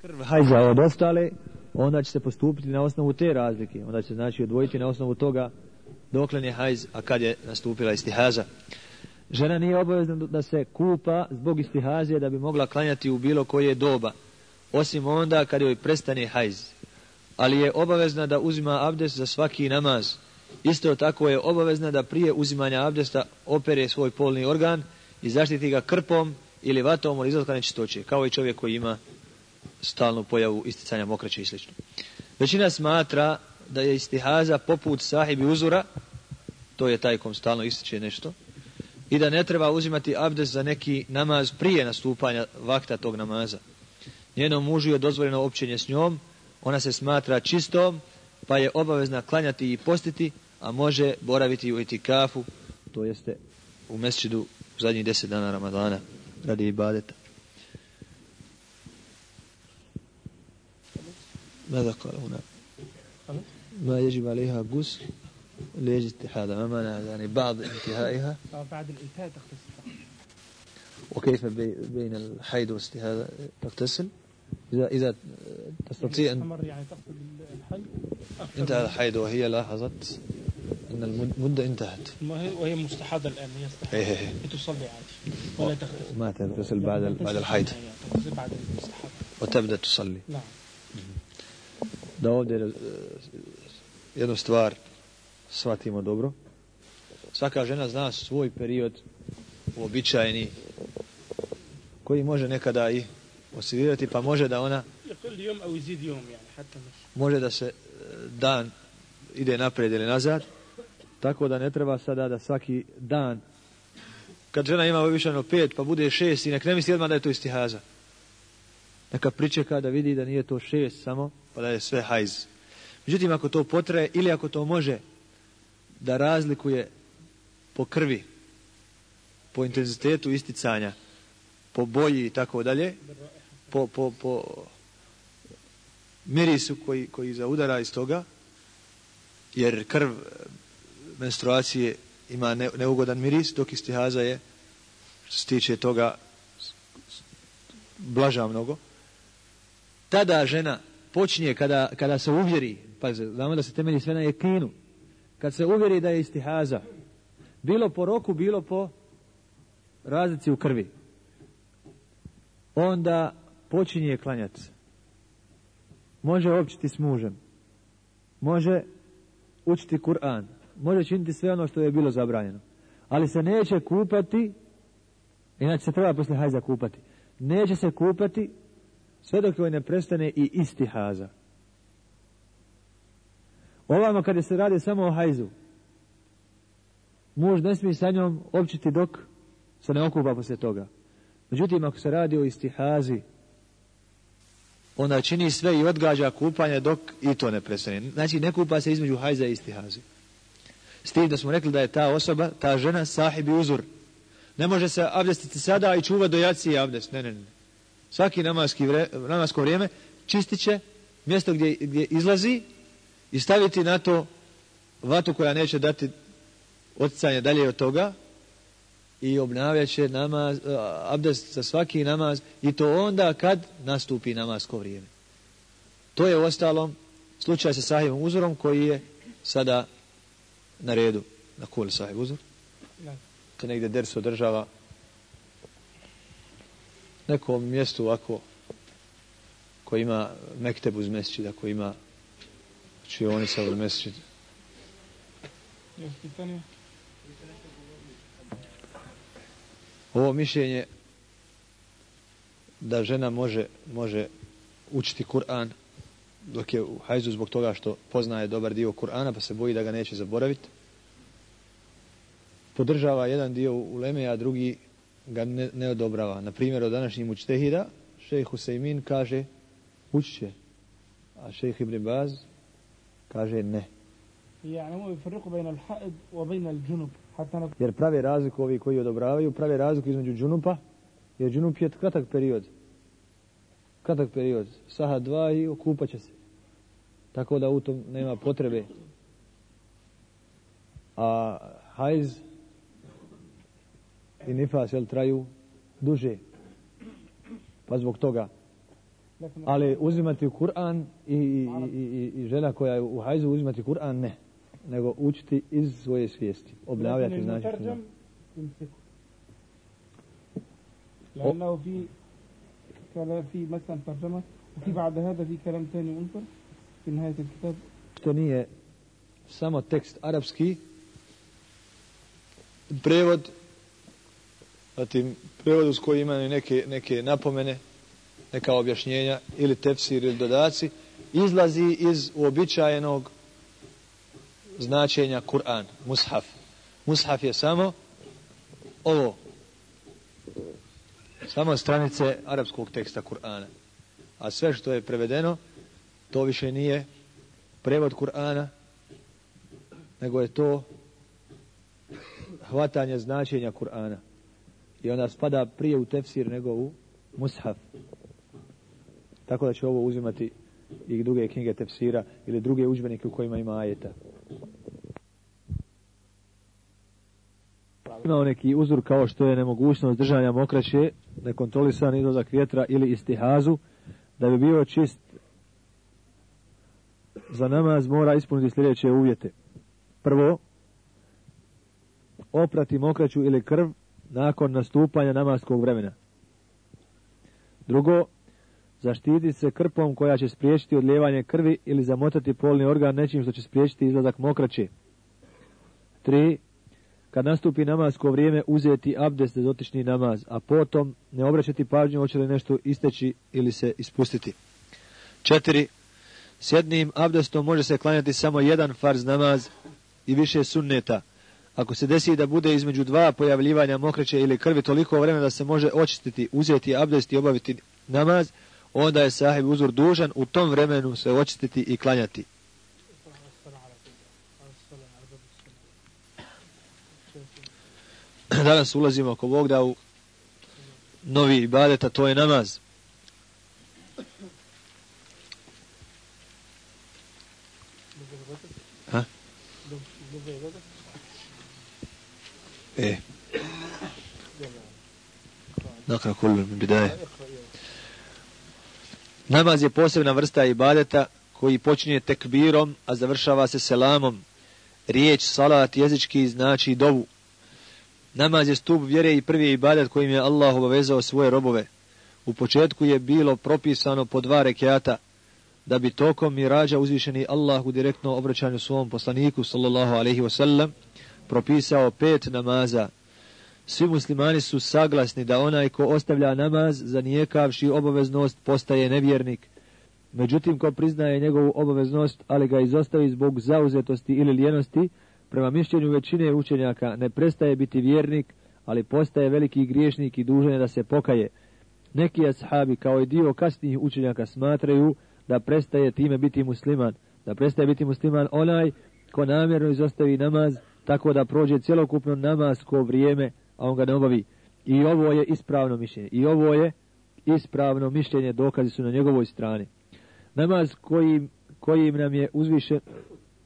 krv hajza od ostale, onda će se postupiti na osnovu te razlike. Onda će se znači odvojiti na osnovu toga doklen je hajz, a kad je nastupila istihaza. Žena nije obavezna da se kupa zbog istihazije da bi mogla klanjati u bilo koje doba, osim onda kad joj prestane hajz. Ali je obavezna da uzima abdest za svaki namaz. Isto tako je obavezna da prije uzimanja abdesta opere svoj polni organ i zaštiti ga krpom ili vatom od izlaska nečistoće, kao i čovjek koji ima stalnu pojavu isticanja mokraće i sl. Većina smatra da je istihaza poput sahibi uzura, to je taj kom stalno ističe nešto, i da ne treba uzimati abdest za neki namaz prije nastupanja vakta tog namaza. Njenom mužu je dozvoljeno općenje s njom, ona se smatra čistom, pa je obavezna klanjati i postiti, a može boraviti u etikafu, to jeste u mesčidu u zadnjih deset dana Ramadana, radi ibadeta. ماذا قال هنا؟ ما يجب عليها غسل ليجي استحاضة ما معنى يعني بعض انتهائها. بعد الانتهاء تغتسل. وكيف بين الحيض والاستحاضة تغتسل؟ إذا إذا تستطيع أن يعني تقصد الحيض انتهى الحيض وهي لاحظت أن المدة انتهت. وهي مستحاضة الآن هي استحاضة إيه إيه. تصلي عادي ولا تغتسل. ما تغتسل بعد بعد الحيض. تغتسل بعد الاستحاضة وتبدأ تصلي. نعم. Da ovdje eh, jednu stvar shvatimo dobro. Svaka žena zna svoj period uobičajeni koji može nekada i osivirati, pa može da ona može da se eh, dan ide naprijed ili nazad, tako da ne treba sada da svaki dan kad žena ima uobičajeno pet, pa bude šest i nek ne misli odmah da je to istihaza. Neka pričeka da vidi da nije to šest samo, pa da je sve hajz. Međutim, ako to potraje ili ako to može da razlikuje po krvi, po intenzitetu isticanja, po boji i tako dalje, po, po, po mirisu koji, koji zaudara iz toga, jer krv menstruacije ima ne, neugodan miris, dok istihaza je, što se tiče toga, blaža mnogo. Tada žena počinje kada, kada se uvjeri, pa znamo da se temelji sve na jekinu, kad se uvjeri da je istihaza, bilo po roku, bilo po razlici u krvi, onda počinje klanjati. Može općiti s mužem, može učiti Kur'an, može činiti sve ono što je bilo zabranjeno, ali se neće kupati, inače se treba posle hajza kupati, neće se kupati sve dok joj ne prestane i isti haza. Ovamo kada se radi samo o hajzu, muž ne smije sa njom općiti dok se ne okupa poslije toga. Međutim, ako se radi o istihazi, onda čini sve i odgađa kupanje dok i to ne prestane. Znači, ne kupa se između hajza i istihazi. S tim da smo rekli da je ta osoba, ta žena, sahibi uzur. Ne može se abdestiti sada i čuva do jaci abdest. Ne, ne, ne svaki namaski vre, namasko vrijeme čistit će mjesto gdje, gdje izlazi i staviti na to vatu koja neće dati oticanje dalje od toga i obnavljat će namaz, abdest za svaki namaz i to onda kad nastupi namasko vrijeme. To je u ostalom slučaj sa sahibom uzorom koji je sada na redu. Na kuli sahib uzor? Kad negdje ders održava nekom mjestu ovako koji ima mekteb uz mesčid, ako ima čionica uz mesčid. Ovo mišljenje da žena može, može učiti Kur'an dok je u hajzu zbog toga što poznaje dobar dio Kur'ana pa se boji da ga neće zaboraviti. Podržava jedan dio u Leme, a drugi ga ne, ne odobrava. Na primjer, od današnjih mučtehida, šejh Husaymin kaže učiće, a šejh Ibn Baz kaže ne. Jer prave razliku ovi koji odobravaju, prave razliku između džunupa, jer džunup je kratak period. Kratak period. Saha dva i okupat će se. Tako da u tom nema potrebe. A hajz i nifas jel traju duže pa zbog toga لكن Ali uzimati Kur'an i, i, i, i, i žena koja je u hajzu uzimati Kur'an ne. Nego učiti iz svoje svijesti. لكن Obnavljati znači. المترجم يمسكه لأنه في كلام في مثلا ترجمة وفي بعد هذا في كلام ثاني منكر في نهاية الكتاب To nije samo tekst arapski, prevod, zatim prevod uz koji imaju neke, neke napomene, neka objašnjenja ili tefsir ili dodaci, izlazi iz uobičajenog značenja Kur'an, mushaf. Mushaf je samo ovo, samo stranice arapskog teksta Kur'ana. A sve što je prevedeno, to više nije prevod Kur'ana, nego je to hvatanje značenja Kur'ana. I ona spada prije u tefsir nego u mushaf. Tako da će ovo uzimati i druge knjige tefsira ili druge udžbenike u kojima ima ajeta. Imao neki uzor kao što je nemogućnost držanja mokraće, nekontrolisan izlazak vjetra ili istihazu, da bi bio čist za namaz mora ispuniti sljedeće uvjete. Prvo, oprati mokraću ili krv nakon nastupanja namaskog vremena. Drugo, zaštiti se krpom koja će spriječiti odlijevanje krvi ili zamotati polni organ nečim što će spriječiti izlazak mokraće. Tri, kad nastupi namasko vrijeme uzeti abdest za otični namaz, a potom ne obraćati pažnju hoće li nešto isteći ili se ispustiti. Četiri, s jednim abdestom može se klanjati samo jedan farz namaz i više sunneta. Ako se desi da bude između dva pojavljivanja mokreće ili krvi toliko vremena da se može očistiti, uzeti abdest i obaviti namaz, onda je sahib uzor dužan u tom vremenu se očistiti i klanjati. Danas ulazimo ako Bog da u novi ibadet, a to je namaz. Ha? ايه نقرأ كل من بداية Namaz je posebna vrsta ibadeta koji počinje tekbirom, a završava se selamom. Riječ salat jezički znači dovu. Namaz je stup vjere i prvi ibadet kojim je Allah obavezao svoje robove. U početku je bilo propisano po dva rekiata, da bi tokom mirađa uzvišeni Allah u direktnom obraćanju svom poslaniku sallallahu alaihi wasallam propisao pet namaza. Svi muslimani su saglasni da onaj ko ostavlja namaz zanijekavši obaveznost postaje nevjernik. Međutim, ko priznaje njegovu obaveznost, ali ga izostavi zbog zauzetosti ili lijenosti, prema mišljenju većine učenjaka ne prestaje biti vjernik, ali postaje veliki griješnik i dužan je da se pokaje. Neki ashabi kao i dio kasnijih učenjaka smatraju da prestaje time biti musliman, da prestaje biti musliman onaj ko namjerno izostavi namaz tako da prođe cjelokupno namasko vrijeme, a on ga ne obavi. I ovo je ispravno mišljenje. I ovo je ispravno mišljenje, dokazi su na njegovoj strani. Namaz kojim, kojim nam je uzvišen,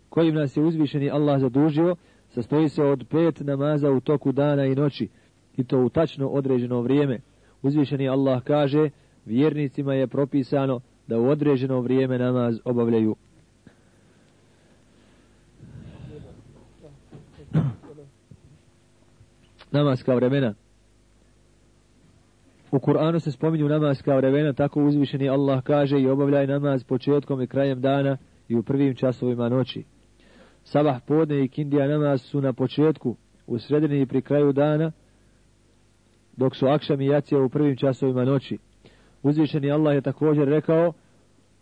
kojim nas je uzvišeni Allah zadužio, sastoji se od pet namaza u toku dana i noći, i to u tačno određeno vrijeme. Uzvišeni Allah kaže, vjernicima je propisano da u određeno vrijeme namaz obavljaju. Namaska vremena. U Kur'anu se spominju namaska vremena, tako uzvišeni Allah kaže i obavljaj namaz početkom i krajem dana i u prvim časovima noći. Sabah podne i kindija namaz su na početku, u sredini i pri kraju dana, dok su akšam i jacija u prvim časovima noći. Uzvišeni Allah je također rekao,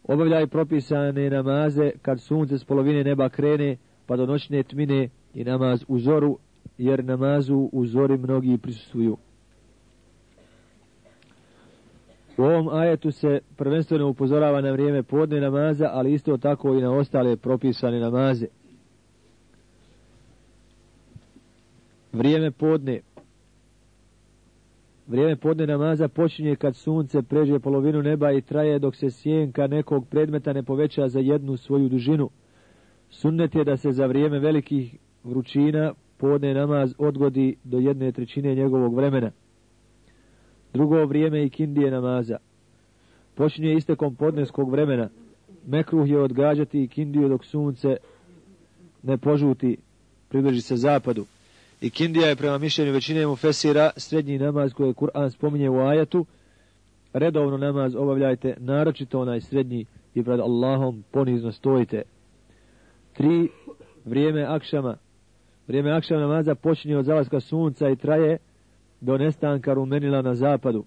obavljaj propisane namaze kad sunce s polovine neba krene, pa do noćne tmine i namaz u zoru, jer namazu u zori mnogi prisustuju. U ovom ajetu se prvenstveno upozorava na vrijeme podne namaza, ali isto tako i na ostale propisane namaze. Vrijeme podne Vrijeme podne namaza počinje kad sunce pređe polovinu neba i traje dok se sjenka nekog predmeta ne poveća za jednu svoju dužinu. Sunnet je da se za vrijeme velikih vrućina podne namaz odgodi do jedne trećine njegovog vremena. Drugo vrijeme i kindije namaza. počinje istekom podneskog vremena. Mekruh je odgađati kindiju dok sunce ne požuti, približi se zapadu. I kindija je prema mišljenju većine mu fesira srednji namaz koje Kur'an spominje u ajatu. Redovno namaz obavljajte, naročito onaj srednji i pred Allahom ponizno stojite. Tri, vrijeme akšama. Vrijeme akšama namaza počinje od zalaska sunca i traje do nestanka rumenila na zapadu.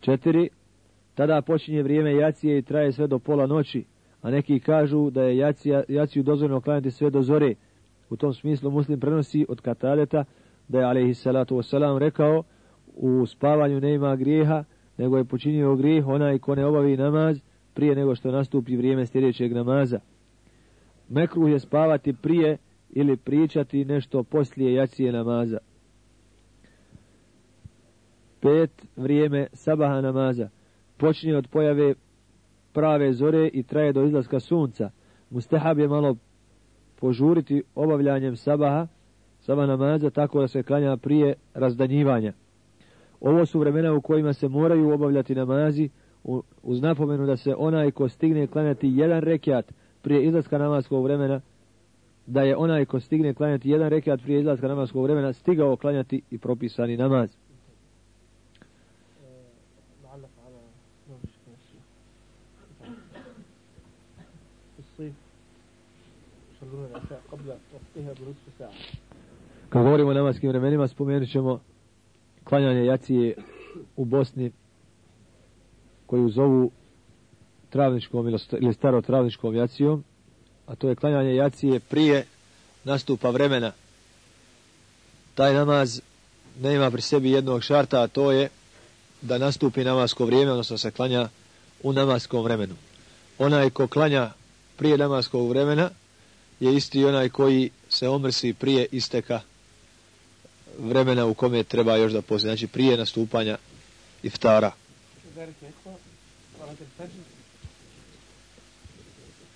Četiri, tada počinje vrijeme jacije i traje sve do pola noći, a neki kažu da je jacija, jaciju dozvoljeno klanjati sve do zore. U tom smislu muslim prenosi od Katadeta da je alaihi salatu wasalam rekao u spavanju ne ima grijeha, nego je počinio grijeh onaj ko ne obavi namaz prije nego što nastupi vrijeme sljedećeg namaza. Mekruh je spavati prije ili pričati nešto poslije jacije namaza. Pet, vrijeme sabaha namaza. Počinje od pojave prave zore i traje do izlaska sunca. Mustahab je malo požuriti obavljanjem sabaha, sabah namaza, tako da se klanja prije razdanjivanja. Ovo su vremena u kojima se moraju obavljati namazi, uz napomenu da se onaj ko stigne klanjati jedan rekiat prije izlaska namaskog vremena, da je onaj ko stigne klanjati jedan rekiat prije izlaska namaskog vremena, stigao klanjati i propisani namaz. Kad govorimo o namaskim vremenima, spomenut ćemo klanjanje jacije u Bosni, koju zovu travničkom ili staro travničkom jacijom, a to je klanjanje jacije prije nastupa vremena. Taj namaz ne ima pri sebi jednog šarta, a to je da nastupi namasko vrijeme, odnosno se klanja u namaskom vremenu. Onaj ko klanja prije namaskog vremena je isti onaj koji se omrsi prije isteka vremena u kome treba još da poslije, znači prije nastupanja iftara.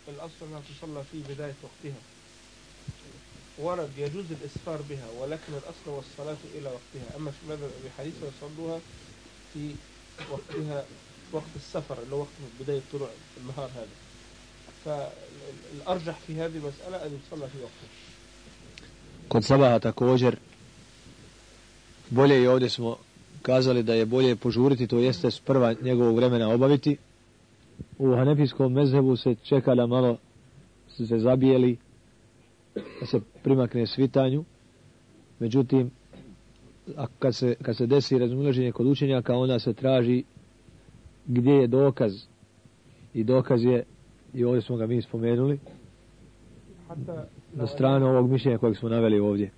الأصل أنها تصلى في بداية وقتها. ورد يجوز الإسفار بها ولكن الأصل والصلاة إلى وقتها. أما في مذهب أبي حنيفة يصلوها في وقتها وقت السفر اللي هو وقت بداية طلوع النهار هذا. فالأرجح في هذه المسألة أن يصلى في وقتها. Kod sabaha također bolje i ovdje smo kazali da je bolje požuriti, to jeste prva njegovog vremena obaviti. U hanefijskom mezhebu se čeka da malo se zabijeli, da se primakne svitanju. Međutim, a kad se, kad se desi razumlaženje kod učenjaka, onda se traži gdje je dokaz. I dokaz je, i ovdje smo ga mi spomenuli, na stranu ovog mišljenja kojeg smo naveli ovdje.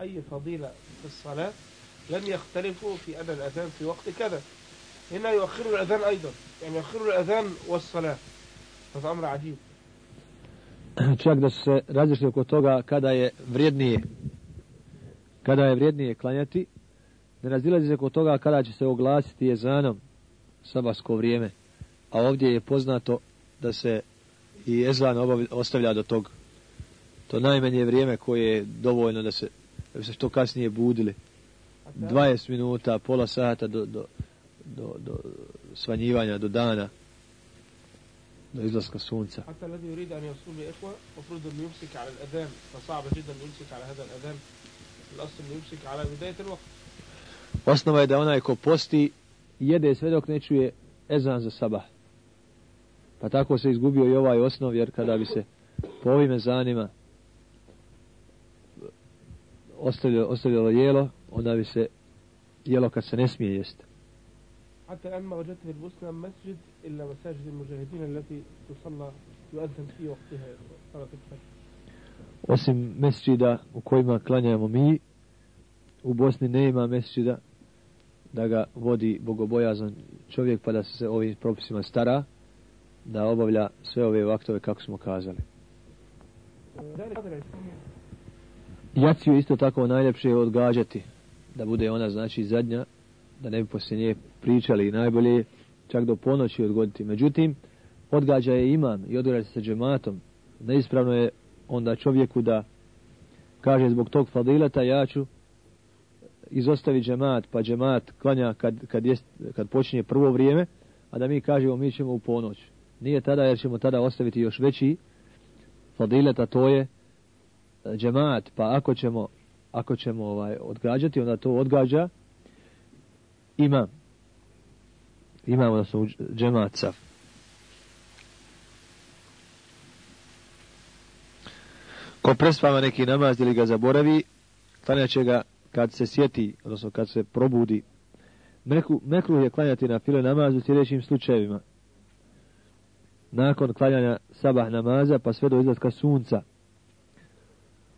أي فضيلة في الصلاة لم يختلفوا في أن الأذان في وقت كذا هنا يؤخر الأذان أيضا يعني يؤخر الأذان والصلاة هذا أمر عجيب čak da se različite oko toga kada je vrijednije kada je vrijednije klanjati ne razilazi se oko toga kada će se oglasiti jezanom sabasko vrijeme a ovdje je poznato da se i ezan ostavlja do tog to najmanje vrijeme koje je dovoljno da se da bi se što kasnije budili 20 minuta, pola sata do, do, do, do svanjivanja, do dana do izlaska sunca حتى الذي يريد أن يصوم يا إخوة مفروض أن يمسك على الأذان فصعب جدا أن يمسك على هذا الأذان الأصل أن يمسك على بداية الوقت Osnova je da onaj ko posti jede sve dok ne čuje ezan za sabah. Pa tako se izgubio i ovaj osnov, jer kada bi se po ovim ezanima ostavljalo, ostavljalo jelo, onda bi se jelo kad se ne smije jesti. حتى الآن ما وجدت في البوسنة مسجد إلا مساجد المجاهدين التي تصلى يؤذن في وقتها صلاة الفجر. Osim mesčida u kojima klanjamo mi, u Bosni ne ima mesčida da ga vodi bogobojazan čovjek pa da se ovim propisima stara da obavlja sve ove vaktove kako smo kazali. Jaciju isto tako najljepše je odgađati da bude ona znači zadnja da ne bi poslije nje pričali najbolje čak do ponoći odgoditi. Međutim, odgađa je imam i odgađa se džematom. Neispravno je onda čovjeku da kaže zbog tog fadilata ja ću izostavi džemat, pa džemat klanja kad, kad, jest, kad počinje prvo vrijeme, a da mi kažemo mi ćemo u ponoć. Nije tada jer ćemo tada ostaviti još veći fadilet, a to je e, džemat, pa ako ćemo, ako ćemo ovaj, odgađati, onda to odgađa imam imamo da u džemat saf. Ko prespava neki namaz ili ga zaboravi, klanjaće ga kad se sjeti, odnosno kad se probudi. Mekru, mekruh je klanjati na file namaz u sljedećim slučajevima. Nakon klanjanja sabah namaza pa sve do izlaska sunca.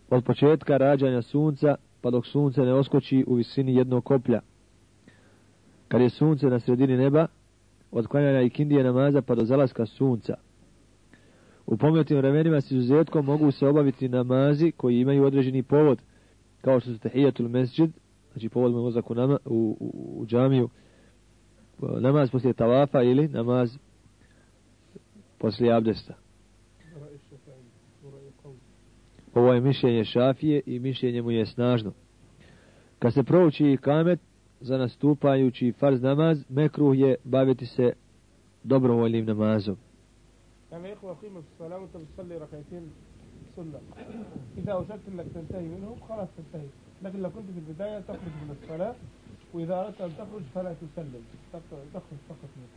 Od početka rađanja sunca pa dok sunce ne oskoči u visini jednog koplja. Kad je sunce na sredini neba, od klanjanja i kindije namaza pa do zalaska sunca. U pomenutim vremenima s izuzetkom mogu se obaviti namazi koji imaju određeni povod, kao što su tehijatul mesđid, znači povod ulazak u, nama, u, u, u džamiju, namaz poslije tavafa ili namaz poslije abdesta. Ovo je mišljenje šafije i mišljenje mu je snažno. Kad se prouči kamet za nastupajući farz namaz, mekruh je baviti se dobrovoljnim namazom. يعني يا إخوة قيمة الصلاة وأنت بتصلي ركعتين سنة إذا أوشكت أنك تنتهي منهم خلاص تنتهي لكن لو كنت في البداية تخرج من الصلاة وإذا أردت أن تخرج فلا تسلم تخرج فقط منه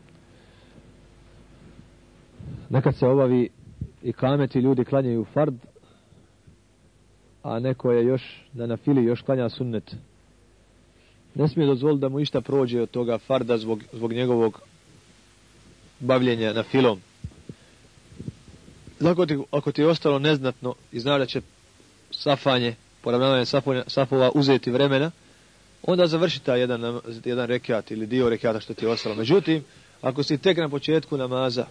Nekad se obavi i kameti ljudi klanjaju fard, a neko je još da na fili još klanja sunnet. Ne smije dozvoliti da mu išta prođe od toga farda zbog, zbog njegovog bavljenja na filom. Ako ti, ako ti je ostalo neznatno i zna da će safanje, poravnavanje safova uzeti vremena, onda završi taj jedan, jedan rekiat ili dio rekiata što ti je ostalo. Međutim, ako si tek na početku namaza,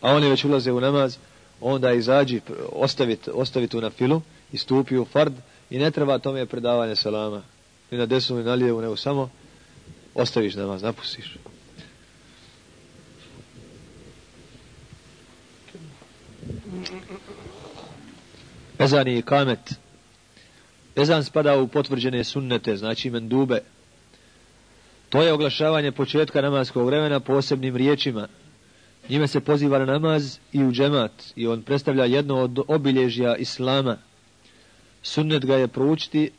a oni već ulaze u namaz, onda izađi, ostavi, ostavi tu na filu i stupi u fard i ne treba tome predavanje salama. Ni na desnu, ni na lijevu, nego samo ostaviš namaz, napustiš. Ezan i kamet. Ezan spada u potvrđene sunnete, znači mendube. To je oglašavanje početka namaskog vremena posebnim riječima. Njime se poziva na namaz i u džemat i on predstavlja jedno od obilježja islama. Sunnet ga je proučiti,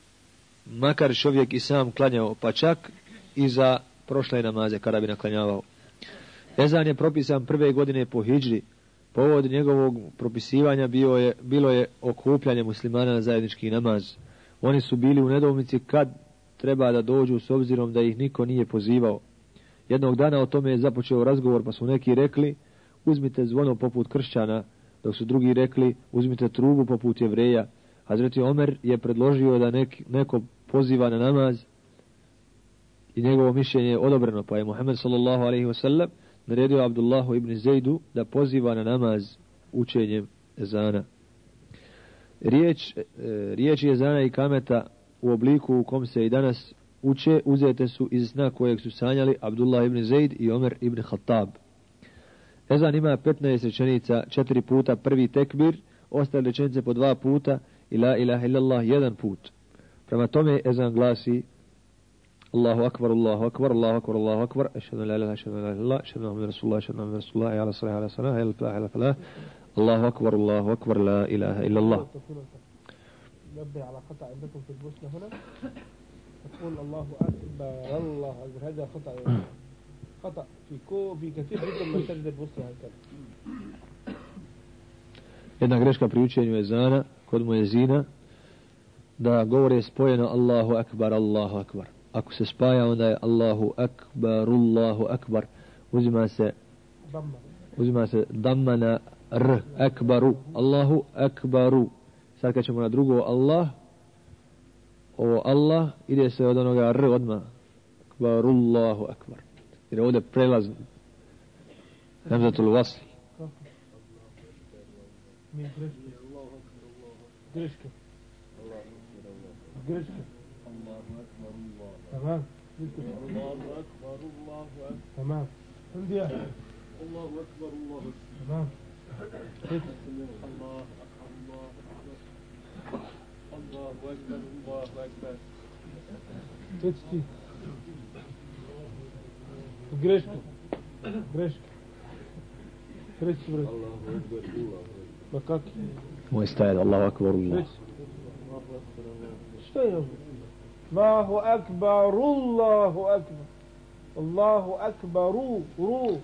makar čovjek i sam klanjao, pa čak i za prošle namaze kada bi naklanjavao. Ezan je propisan prve godine po hijđri, Povod njegovog propisivanja bio je, bilo je okupljanje muslimana na zajednički namaz. Oni su bili u nedoumici kad treba da dođu s obzirom da ih niko nije pozivao. Jednog dana o tome je započeo razgovor pa su neki rekli uzmite zvono poput kršćana, dok su drugi rekli uzmite trubu poput jevreja. Hazreti Omer je predložio da nek, neko poziva na namaz i njegovo mišljenje je odobreno, pa je Muhammed sallallahu alaihi wasallam naredio Abdullahu ibn Zejdu da poziva na namaz učenjem ezana. Riječ, e, riječ ezana i kameta u obliku u kom se i danas uče, uzete su iz sna kojeg su sanjali Abdullah ibn Zejd i Omer ibn Khattab. Ezan ima 15 rečenica, četiri puta prvi tekbir, ostale rečenice po dva puta i la ilaha illallah jedan put. Prema tome ezan glasi Allahu akbar, Allahu akbar, Allahu akbar, Allahu akbar, ešhedu la ilaha, ešhedu la ilaha, ešhedu Muhammed Rasulullah, ešhedu Muhammed Rasulullah, ala salah, ala salah, ala falah, ala falah, Allahu akbar, Allahu akbar, la ilaha illallah. نبه على خطأ عندكم في البوسنة هنا تقول الله أكبر الله أكبر هذا خطأ خطأ في كو في كثير جدا من مساجد البوسنة هكذا. Jedna greška pri učenju jezana kod mojezina da govore spojeno Allahu Akbar, Allahu Akbar. ako se spaja onda je Allahu akbar Allahu akbar. Uzima se uzima se damma na r akbaru Allahu akbaru. Sad kad ćemo na drugo Allah ovo Allah ide se od onoga r odma akbaru Allahu akbar. Jer ovdje prelaz Hamzatul Mi greška greška تمام الله أكبر الله أكبر تمام عندي الله أكبر الله أكبر تمام الله أكبر الله أكبر الله أكبر الله أكبر Reci ti. Grešku. Grešku. Reci, brate. Ma kaki? Moj stajad, Allahu akbar, Allah. Što je ovo? Allahu akbar, Allahu akbar. Allahu akbar, ru, ru.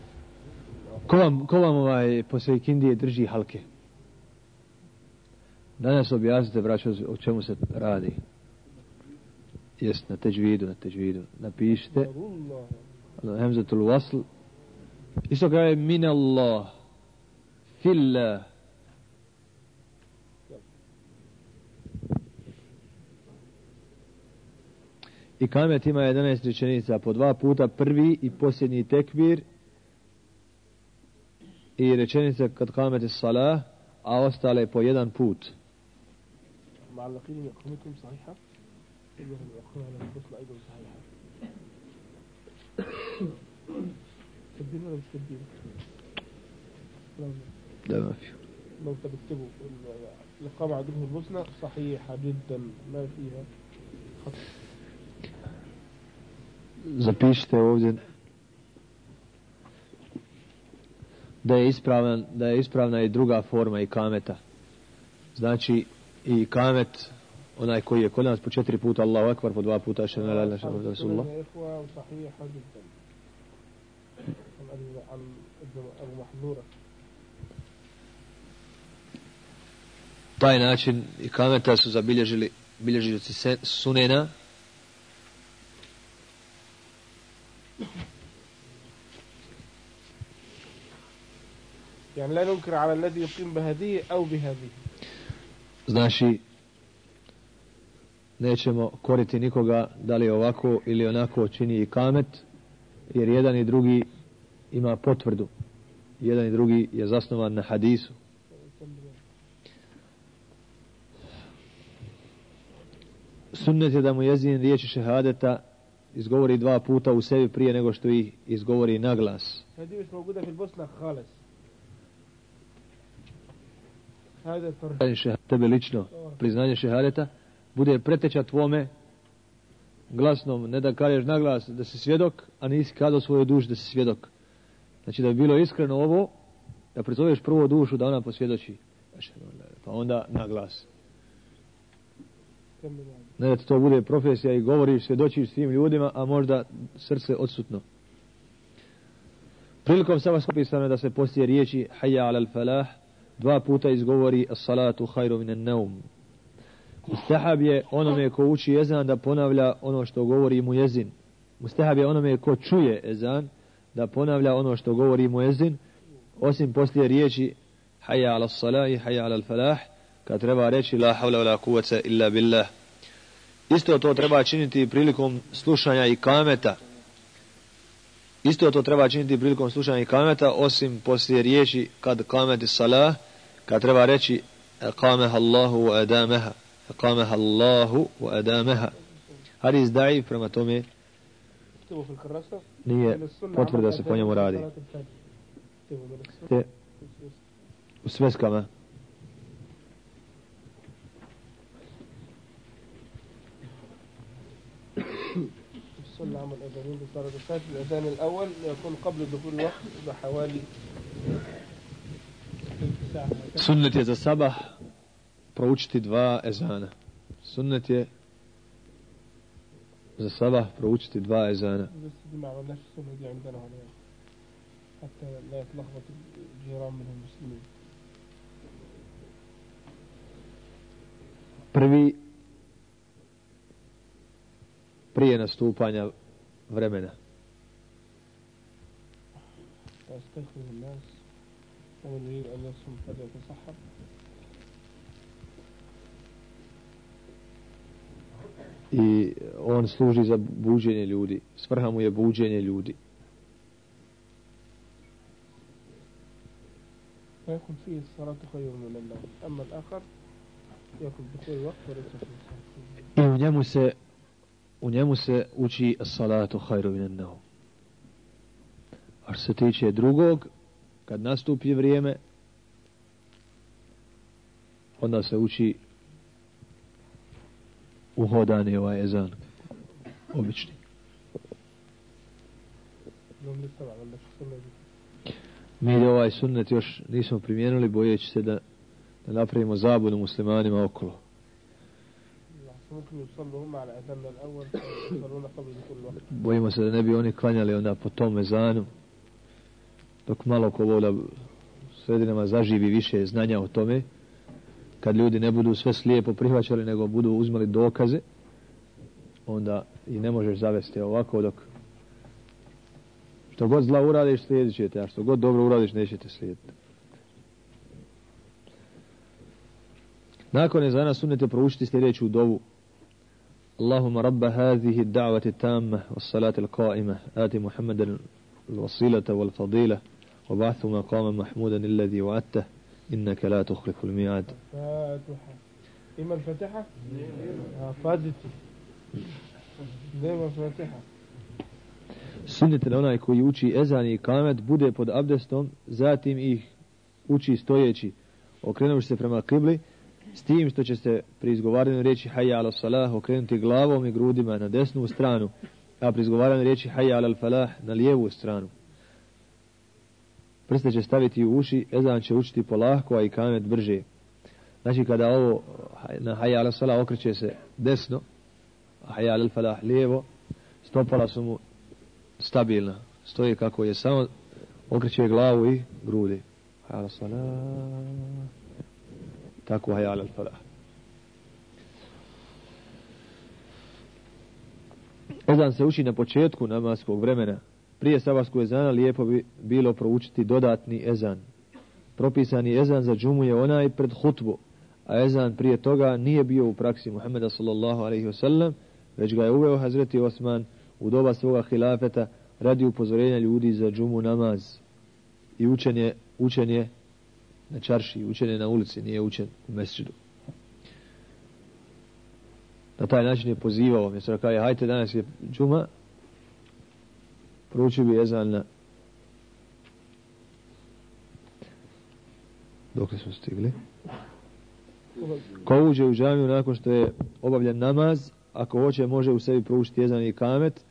Ko vam, ko vam ovaj, posle ikindije drži halke? Danas objasnite, braćo, o čemu se radi. Jest, na teđvidu, na teđvidu. Napišite, hemzatul wasl. Isto kao je min Allah, fillah. i kamet ima 11 rečenica, po dva puta prvi i posljednji tekbir i rečenica kad kamet is salah, a ostale po jedan put. لا ما فيه لو ترتبوا الإقامة عندهم الحسنى صحيحة جدا ما فيها خطأ zapišite ovdje da je ispravan da je ispravna i druga forma i kameta. Znači i kamet onaj koji je kod nas po četiri puta Allahu akbar po dva puta šehadu la ilaha illallah rasulullah. Taj način i kameta su zabilježili bilježioci sunena يعني لا ننكر على الذي يقيم بهذه أو بهذه Znači, nećemo koriti nikoga da li ovako ili onako čini i kamet, jer jedan i drugi ima potvrdu. Jedan i drugi je zasnovan na hadisu. Sunnet je da mu jezin riječi šehadeta izgovori dva puta u sebi prije nego što ih izgovori na glas. هذه مش موجودة في البوسنة خالص Ajde, tebe lično priznanje šehadeta bude preteča tvome glasnom, ne da kažeš na glas da si svjedok, a nisi kado svoju dušu da si svjedok. Znači da bi bilo iskreno ovo, da prizoveš prvo dušu da ona posvjedoči. Pa onda na glas. Ne da to bude profesija i govoriš, svjedočiš tim ljudima, a možda srce odsutno. Prilikom sama skupi da se postije riječi Hayya al falah, dva puta izgovori as-salatu khairu minan naum. Mustahab je onome ko uči ezan da ponavlja ono što govori mu jezin. Mustahab je onome ko čuje ezan da ponavlja ono što govori mu jezin, osim poslije riječi hayya ala salah i hayya ala falah, kad treba reći la havla la kuvvete illa billah. Isto to treba činiti prilikom slušanja i kameta. Isto to treba činiti prilikom slušanja i kameta, osim poslije riječi kad kameti salah, kad treba reći qameha Allahu wa adameha. Qameha Allahu wa adameha. Hadis daif, prema tome nije potvrda عمل se po njemu radi. Te u sveskama. السنة عمل أذانين الفجر الأذان الأول يكون قبل دخول الوقت بحوالي Sunnet je za sabah proučiti dva ezana. Sunnet je za sabah proučiti dva ezana. بس دي ما عملناش السنة دي عندنا هنا يعني. حتى لا يتلخبط الجيران من المسلمين Prvi prije nastupanja vremena. فيستيقظ الناس ومن يريد أن يصوم فليتصحر I on služi za buđenje ljudi. Svrha mu je buđenje ljudi. فيكون فيه الصلاة خير من النوم أما الآخر يكون بخير وقت وليس فيه صلاة I u njemu se u njemu se uči salatu hajru minan naum. A što se tiče drugog, kad nastupi vrijeme onda se uči uhodan je ovaj ezan obični. Mi da ovaj sunnet još nismo primijenili bojeći se da, da napravimo zabunu muslimanima okolo. Bojimo se da ne bi oni klanjali onda po tom ezanu dok malo ko voda sredinama zaživi više znanja o tome, kad ljudi ne budu sve slijepo prihvaćali, nego budu uzmali dokaze, onda i ne možeš zavesti ovako dok što god zla uradiš slijedit ćete, a što god dobro uradiš nećete slijediti. Nakon je za nas sunete proučiti sljedeću dovu. Allahumma rabba hazihi da'vati tamme, wassalati l'ka'ime, ati muhammedan l'vasilata wal fadila, وبعث مقاما محمودا الذي وعدته إنك لا تخلف الميعاد فاتحة إما الفاتحة آه، فادتي دائما فاتحة Sunnet da onaj koji uči ezan i kamet bude pod abdestom, zatim ih uči stojeći, okrenuši se prema kibli, s tim što će se pri izgovaranju riječi hayya ala salah okrenuti glavom i grudima na desnu stranu, a pri izgovaranju riječi hayya ala falah na lijevu stranu. Prste će staviti u uši, ezan će učiti polahko, a i kamet brže. Znači kada ovo na haja ala sala okreće se desno, a haja ala falah lijevo, stopala su mu stabilna. Stoji kako je samo okreće glavu i grudi. Haja ala sala, tako haja ala falah. Ezan se uči na početku namaskog vremena. Prije sabahskog ezana lijepo bi bilo proučiti dodatni ezan. Propisani ezan za džumu je onaj pred hutbu, a ezan prije toga nije bio u praksi Muhammeda sallallahu alaihi wasallam, već ga je uveo Hazreti Osman u doba svoga hilafeta radi upozorenja ljudi za džumu namaz i učenje, učenje na čarši, učen je na ulici, nije učen u mesčidu. Na taj način je pozivao, mjesto da kaže, hajte danas je džuma, proučio bi jezan na dok smo stigli. Ko uđe u džamiju nakon što je obavljen namaz, ako hoće može u sebi proučiti jezan i kamet,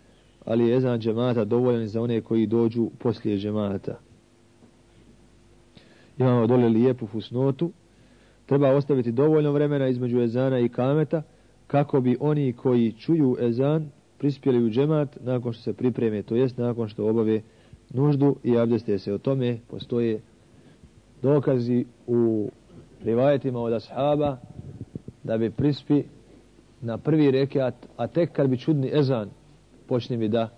ali je jezan džemata dovoljan za one koji dođu poslije džemata imamo dole lijepu fusnotu, treba ostaviti dovoljno vremena između ezana i kameta, kako bi oni koji čuju ezan prispjeli u džemat nakon što se pripreme, to jest nakon što obave nuždu i abdeste se o tome, postoje dokazi u rivajetima od ashaba da bi prispi na prvi rekat, a tek kad bi čudni ezan počne bi da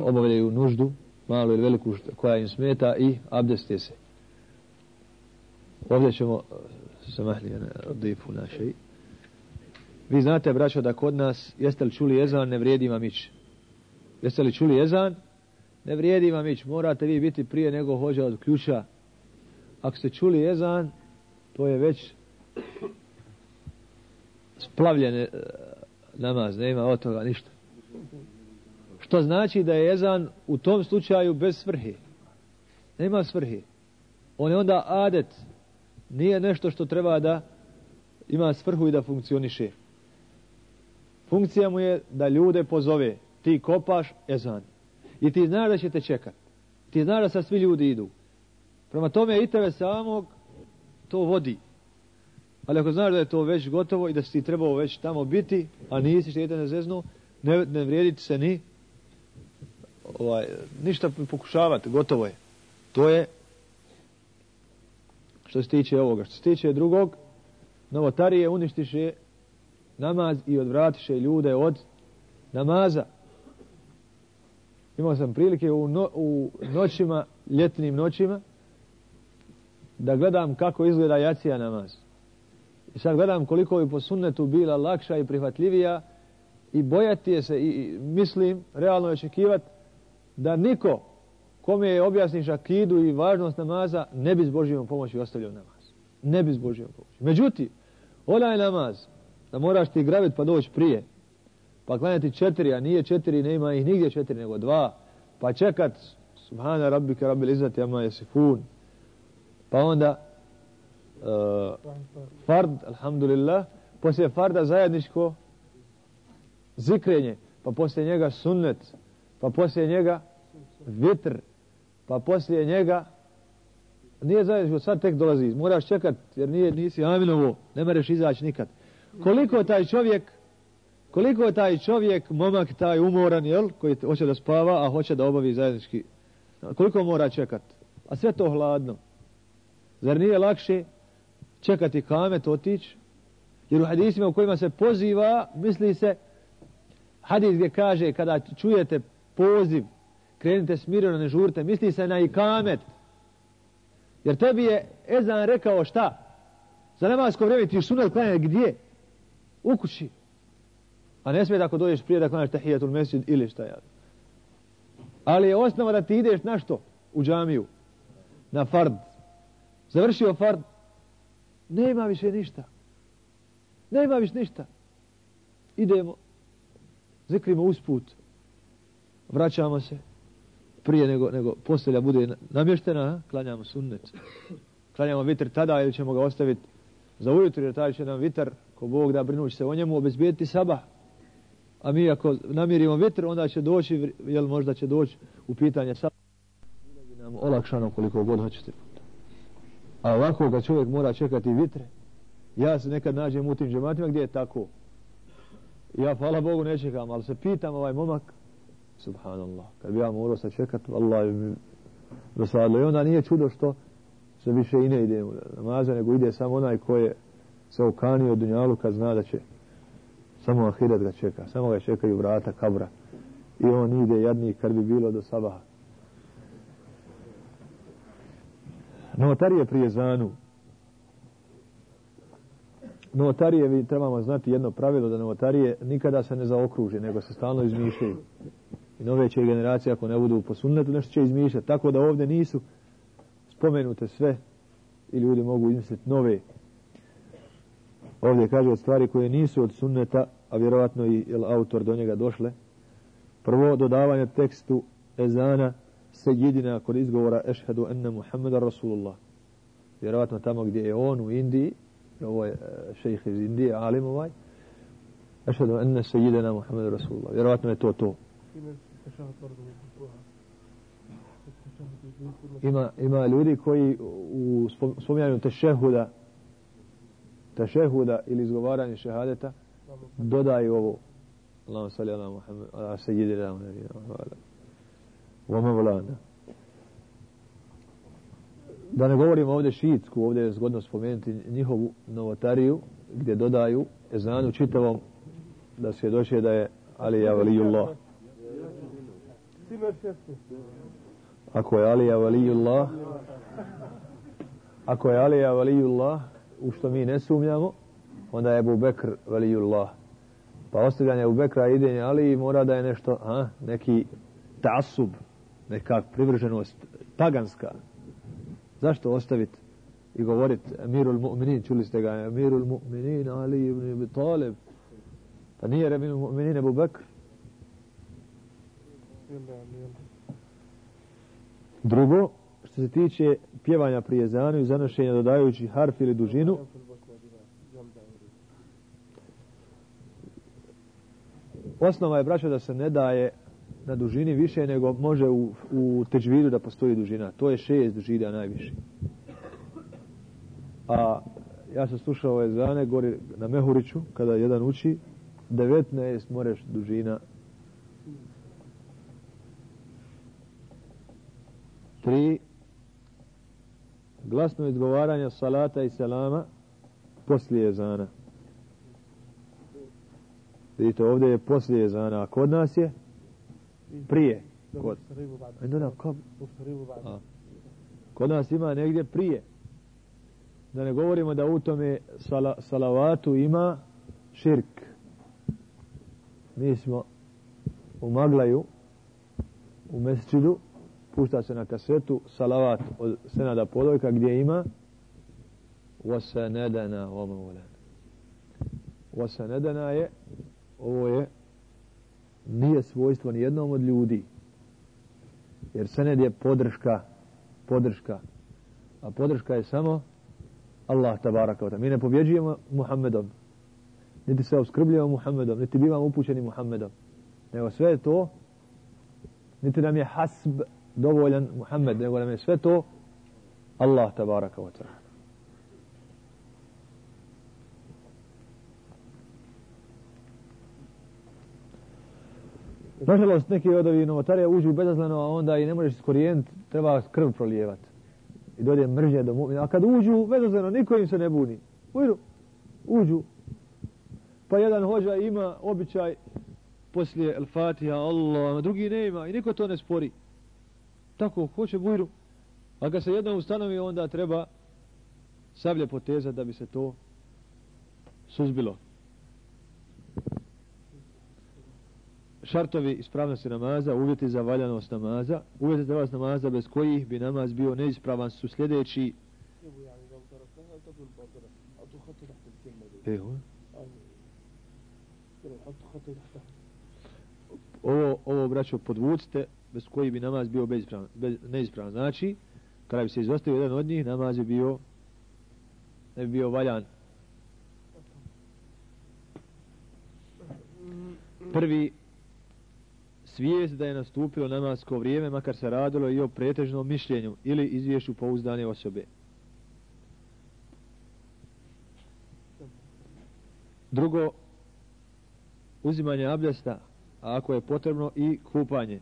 obavljaju nuždu, malu ili veliku koja im smeta i abdeste se. Ovdje ćemo eh, samahli na difu našoj. Vi znate, braćo, da kod nas, jeste li čuli jezan, ne vrijedi vam ići. Jeste li čuli jezan, ne vrijedi vam ići. Morate vi biti prije nego hođa od ključa. Ako ste čuli jezan, to je već splavljene e, namaz, nema od toga ništa. Što znači da je jezan u tom slučaju bez svrhe. Nema svrhe. On je onda adet, nije nešto što treba da ima svrhu i da funkcioniše. Funkcija mu je da ljude pozove. Ti kopaš ezan. I ti znaš da će te čekat. Ti znaš da sad svi ljudi idu. Prema tome i tebe samog to vodi. Ali ako znaš da je to već gotovo i da si ti trebao već tamo biti, a nisi što ne zeznu, ne, ne vrijediti se ni ovaj, ništa pokušavati, gotovo je. To je što se tiče ovoga. Što se tiče drugog, novotarije uništiše namaz i odvratiše ljude od namaza. Imao sam prilike u, no, u noćima, ljetnim noćima, da gledam kako izgleda jacija namaz. I sad gledam koliko je po sunnetu bila lakša i prihvatljivija i bojati je se i, i mislim, realno očekivati da niko kome je objasniš akidu i važnost namaza, ne bi s Božijom pomoći ostavljao namaz. Ne bi s Božijom pomoći. Međutim, onaj namaz, da moraš ti gravit pa doći prije, pa klanjati četiri, a nije četiri, ne ima ih nigdje četiri, nego dva, pa čekat, subhana rabbika rabbil izati, amma yasifun. Pa onda uh, fard, alhamdulillah, poslije farda zajedničko zikrenje, pa poslije njega sunnet, pa poslije njega vitr, pa poslije njega nije zajedničko, sad tek dolazi, moraš čekat jer nije, nisi aminovo, ne mereš izaći nikad. Koliko taj čovjek, koliko je taj čovjek, momak taj umoran, jel, koji hoće da spava, a hoće da obavi zajednički, koliko mora čekat? A sve to hladno. Zar nije lakše čekati kamet, otić? Jer u hadisima u kojima se poziva, misli se, hadis gdje kaže, kada čujete poziv, krenite smireno, ne žurte, misli se na ikamet. Jer tebi je Ezan rekao šta? Za nemasko vrijeme ti sunat klanja gdje? U kući. A ne smije da ako dođeš prije da klanjaš tahijatul mesjid ili šta ja. Ali je osnova da ti ideš na što? U džamiju. Na fard. Završio fard. Nema više ništa. Nema više ništa. Idemo. Zikrimo usput. Vraćamo se. Prije nego, nego postelja bude namještena. Klanjamo sunnet. Klanjamo vitr tada ili ćemo ga ostaviti za ujutru jer taj će nam vitar ko Bog da brinući se o njemu obezbijeti sabah a mi ako namirimo vitr, onda će doći, jel možda će doći u pitanje sabah. Bude bi nam olakšano koliko god hoćete. A ovako ga čovjek mora čekati vitre, ja se nekad nađem u tim džematima gdje je tako. Ja, hvala Bogu, ne čekam, ali se pitam ovaj momak, subhanallah, kad bi ja morao se čekat, Allah mi dosadilo. I onda nije čudo što se više i ne ide namaza, nego ide samo onaj ko je se okanio dunjalu kad zna da će samo ahiret ga čeka, samo ga čekaju vrata kabra i on ide jadnik kad bi bilo do sabaha. Novotarije prije zanu. Novotarije, vi trebamo znati jedno pravilo da novotarije nikada se ne zaokruže, nego se stalno izmišljaju. I nove će generacije, ako ne budu po nešto će izmišljati. Tako da ovdje nisu spomenute sve i ljudi mogu izmisliti nove. Ovdje kaže od stvari koje nisu od sunneta, a vjerovatno i jel, autor do njega došle. Prvo dodavanje tekstu ezana sejidina kod izgovora ešhedu enne Muhammeda Rasulullah. Vjerovatno tamo gdje je on u Indiji, ovo je e, šejh iz Indije, alim ovaj, ešhedu enne sejidina Muhammeda Rasulullah. Vjerovatno je to to. Ima, ima ljudi koji u spominjanju tešehuda tešehuda ili izgovaranje šehadeta dodaju ovo. Allahumma salli ala Muhammed ala sayyidina Muhammed wa mawlana da ne govorimo ovdje šiitsku ovdje je zgodno spomenuti njihovu novotariju gdje dodaju ezanu čitavom da se doće da je Ali ja valijullah ako je Ali ja valijullah ako je Ali ja valijullah u što mi ne sumnjamo onda je Abu Bekr velijullah. Pa ostavljanje Abu Bekra i idenje Ali mora da je nešto, a, neki tasub, neka privrženost paganska. Zašto ostaviti i govoriti Emirul Mu'minin, čuli ste ga, Emirul Mu'minin, Ali ibn Abi Talib. Pa nije Emirul Mu'minin Abu Bekr. Drugo, što se tiče pjevanja prije zanu i zanošenja dodajući harf ili dužinu, osnova je braća da se ne daje na dužini više nego može u, u teđvidu da postoji dužina. To je šest dužina najviše. A ja sam slušao ove zane gori na Mehuriću kada jedan uči 19 moreš dužina 3 glasno izgovaranja salata i selama poslije ezana. Vidite, ovdje je poslije ezana, a kod nas je prije. Kod, a, kod nas ima negdje prije. Da ne govorimo da u tome sala, salavatu ima širk. Mi smo u Maglaju, u Mesčidu, pušta se na kasetu salavat od Senada Podojka gdje ima وَسَنَدَنَا وَمَوْلَنَا وَسَنَدَنَا je ovo je nije svojstvo ni jednom od ljudi jer sened je podrška podrška a podrška je samo Allah tabaraka wa mi ne pobjeđujemo Muhammedom niti se oskrbljujemo Muhammedom niti bivamo upućeni Muhammedom nego sve to niti nam je hasb dovoljan Muhammed, nego nam je sve to Allah tabaraka wa ta'ala. Nažalost, neki od ovih novotarija uđu bezazleno, a onda i ne možeš skorijeniti, treba krv prolijevati. I dođe mržnja do mu'mina. A kad uđu bezazleno, niko im se ne buni. Ujdu, uđu. Pa jedan hođa ima običaj poslije El Fatiha, Allah, a drugi ne ima i niko to ne spori. Tako, hoće bujru. Pa A kad se jednom ustanovi, onda treba sablje poteza da bi se to suzbilo. šartovi ispravnosti namaza, uvjeti za valjanost namaza, uvjeti za valjanost namaza bez kojih bi namaz bio neispravan su sljedeći Evo. Ovo, ovo braćo podvucite, bez koji bi namaz bio bezispravan, bez, neispravan. Znači, kada bi se izostavio jedan od njih, namaz bi bio ne bi bio valjan. Prvi svijest da je nastupilo namasko vrijeme, makar se radilo i o pretežnom mišljenju ili izvješću pouzdane osobe. Drugo, uzimanje abdesta, a ako je potrebno i kupanje.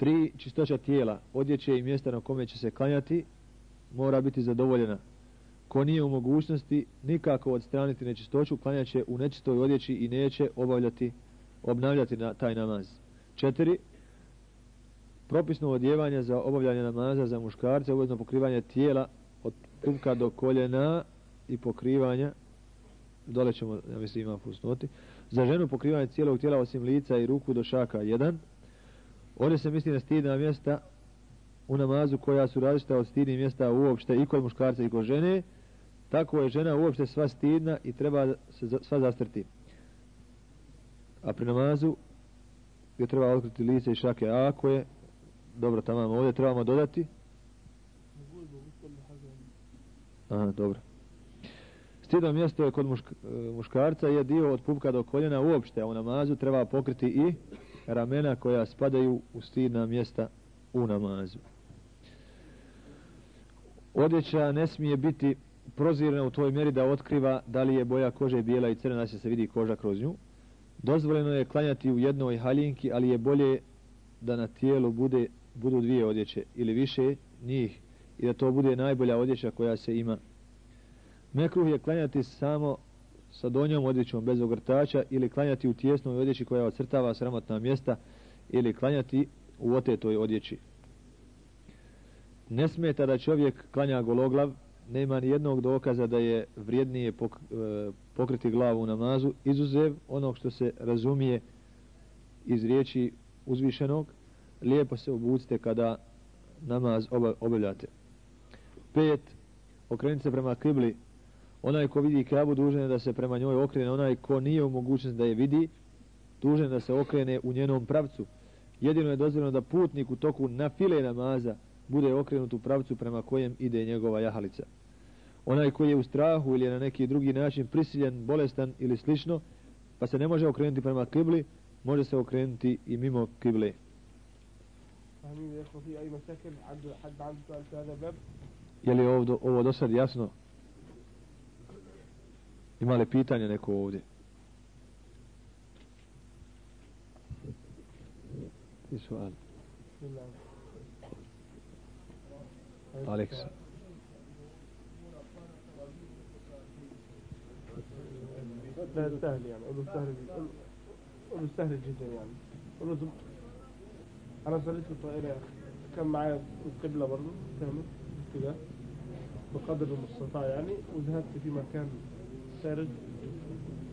Tri, čistoća tijela, odjeće i mjesta na kome će se klanjati, mora biti zadovoljena. Ko nije u mogućnosti nikako odstraniti nečistoću, klanjaće u nečistoj odjeći i neće obavljati obnavljati na taj namaz. Četiri, propisno odjevanje za obavljanje namaza za muškarce, uvezno pokrivanje tijela od pupka do koljena i pokrivanja, dole ćemo, ja mislim, imam fusnoti, za ženu pokrivanje cijelog tijela osim lica i ruku do šaka, jedan. Ovdje se misli na stidna mjesta u namazu koja su različita od stidnih mjesta uopšte i kod muškarca i kod žene, tako je žena uopšte sva stidna i treba se sva zastrti. A pri namazu je treba otkriti lice i šake. A ako je dobro tamo ovdje trebamo dodati. Aha dobro. Stidno mjesto je kod mušk, e, muškarca je dio od pupka do koljena uopšte a u namazu treba pokriti i ramena koja spadaju u stidna mjesta u namazu odjeća ne smije biti prozirna u toj mjeri da otkriva da li je boja kože bijela i crna da se vidi koža kroz nju Dozvoljeno je klanjati u jednoj haljinki, ali je bolje da na tijelu bude, budu dvije odjeće ili više njih i da to bude najbolja odjeća koja se ima. Mekruh je klanjati samo sa donjom odjećom bez ogrtača ili klanjati u tjesnoj odjeći koja ocrtava sramotna mjesta ili klanjati u otetoj odjeći. Ne smeta da čovjek klanja gologlav, nema ni jednog dokaza da je vrijednije pok, e, pokriti glavu u namazu, izuzev onog što se razumije iz riječi uzvišenog, lijepo se obucite kada namaz obavljate. Pet, okrenite se prema kibli. Onaj ko vidi kabu dužen je da se prema njoj okrene. Onaj ko nije u mogućnosti da je vidi, dužen da se okrene u njenom pravcu. Jedino je dozvoljeno da putnik u toku na file namaza bude okrenut u pravcu prema kojem ide njegova jahalica onaj koji je u strahu ili je na neki drugi način prisiljen, bolestan ili slično, pa se ne može okrenuti prema kibli, može se okrenuti i mimo kible. Je li ovo, ovo do sad jasno? Ima li pitanje neko ovdje? Isual. Aleksa. سهل يعني له سهل له سهل جدا يعني له أنا صليت الطائرة كان معايا القبلة برضه كامل كده بقدر المستطاع يعني وذهبت في مكان خارج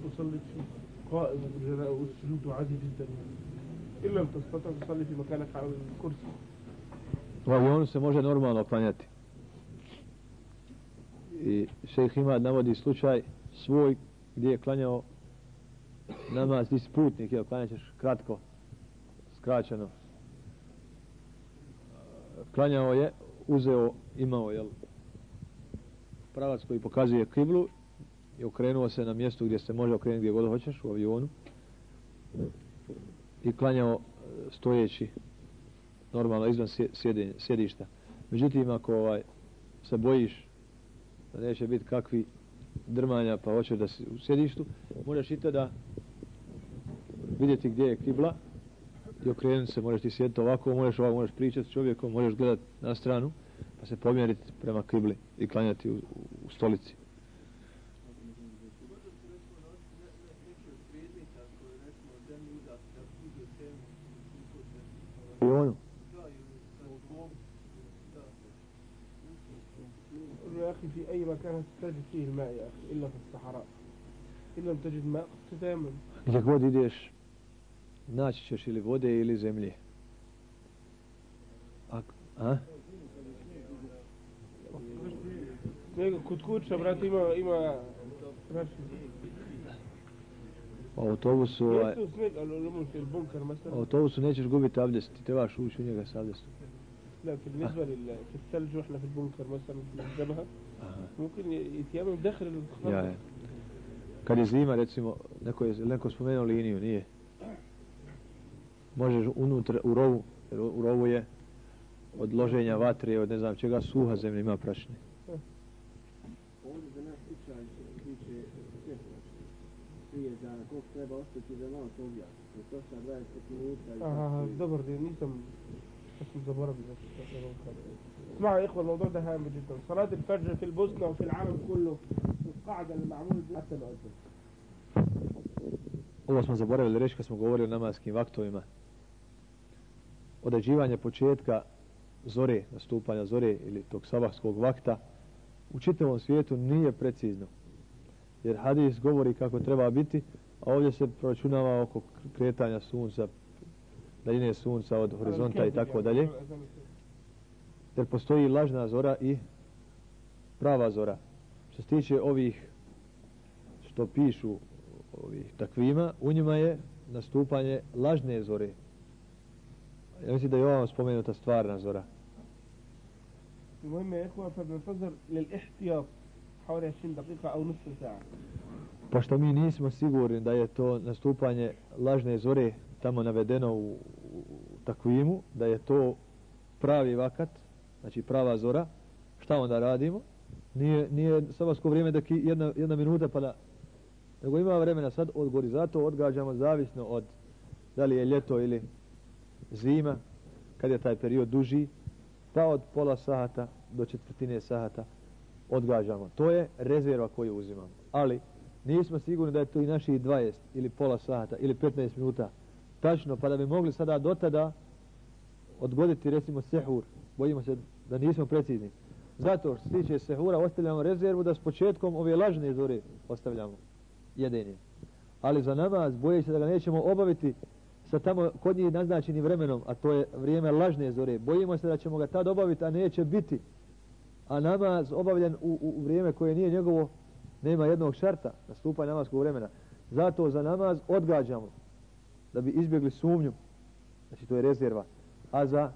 وصليت فيه قائم والسجود عادي جدا يعني إن لم تستطع تصلي في مكانك على الكرسي U avionu se može normalno klanjati. I šejh ima navodi slučaj svoj gdje je klanjao namaz, ti si putnik, jel, klanjat ćeš kratko, skraćeno. Klanjao je, uzeo, imao, jel, pravac koji pokazuje kiblu i okrenuo se na mjestu gdje se može okrenuti gdje god hoćeš u avionu i klanjao e, stojeći normalno izvan sjedenja, sjedišta. Međutim, ako ovaj, se bojiš da neće biti kakvi drmanja pa hoćeš da si u sjedištu, možeš i da vidjeti gdje je kibla i okrenuti se, možeš ti sjediti ovako, možeš ovako, možeš pričati s čovjekom, možeš gledati na stranu, pa se pomjeriti prema kibli i klanjati u, u stolici. في أي مكان تجد فيه الماء يا أخي إلا في الصحراء إن لم تجد ماء تتيمم Gdje god ideš, naći ćeš ili vode ili zemlje. A, a? Nego, kod kuća, brate, ima, ima, znači, U autobusu, ovaj, jeste u sneg, ali لمن في البنكر u مثلا autobusu nećeš gubiti abdest, ti trebaš ući u njega sa abdestom. لا بالنسبة لل... في الثلج واحنا في البنكر مثلا في الجبهة Aha. ممكن ي- يتيمم داخل الخط Ja, ja. Kad je zima, recimo, neko je neko spomenuo liniju, nije. Možeš unutra, u rovu, jer u rovu je od loženja vatre, od ne znam čega, suha zemlja ima prašine. Ovdje za naš slučaj se tiče svjetla. Prije za koliko treba ostati da malo to objasniti. To sa 20 minuta i اه tako. دبر دي نيسم اسم زبرة اسمعوا يا إخوة الموضوع ده هام جدا صلاة الفجر في البوسنة وفي العالم كله القاعدة المعمول بها حتى الأذن Ovo smo zaboravili reći kad smo govorili o namaskim vaktovima. Određivanje početka zore, nastupanja zore ili tog sabahskog vakta u čitavom svijetu nije precizno. Jer hadis govori kako treba biti, a ovdje se proračunava oko kretanja sunca, daljine sunca od horizonta i tako dalje. Jer postoji lažna zora i prava zora. Što se tiče ovih što pišu ovih takvima, u njima je nastupanje lažne zore. Ja mislim da je ovam spomenuta stvarna zora. المهم يا إخوة فبننتظر للاحتياط حوالي 20 دقيقة أو نصف ساعة Pošto mi nismo sigurni da je to nastupanje lažne zore tamo navedeno u, u takvimu, da je to pravi vakat, znači prava zora, šta onda radimo? Nije, nije sabarsko vrijeme da ki jedna, jedna minuta pa da nego ima vremena sad odgori, zato odgađamo zavisno od da li je ljeto ili zima, kad je taj period duži, pa od pola sata do četvrtine sata odgađamo. To je rezerva koju uzimamo. Ali nismo sigurni da je to i naši 20 ili pola sata ili 15 minuta tačno, pa da bi mogli sada do tada odgoditi recimo sehur. Bojimo se da nismo precizni. Zato što se tiče sehura ostavljamo rezervu da s početkom ove lažne zore ostavljamo jedenje. Ali za namaz boje se da ga nećemo obaviti sa tamo kod njih naznačenim vremenom, a to je vrijeme lažne zore. Bojimo se da ćemo ga tad obaviti, a neće biti. A namaz obavljen u, u, u vrijeme koje nije njegovo, nema jednog šarta nastupanja namaskog vremena. Zato za namaz odgađamo da bi izbjegli sumnju. Znači to je rezerva. A za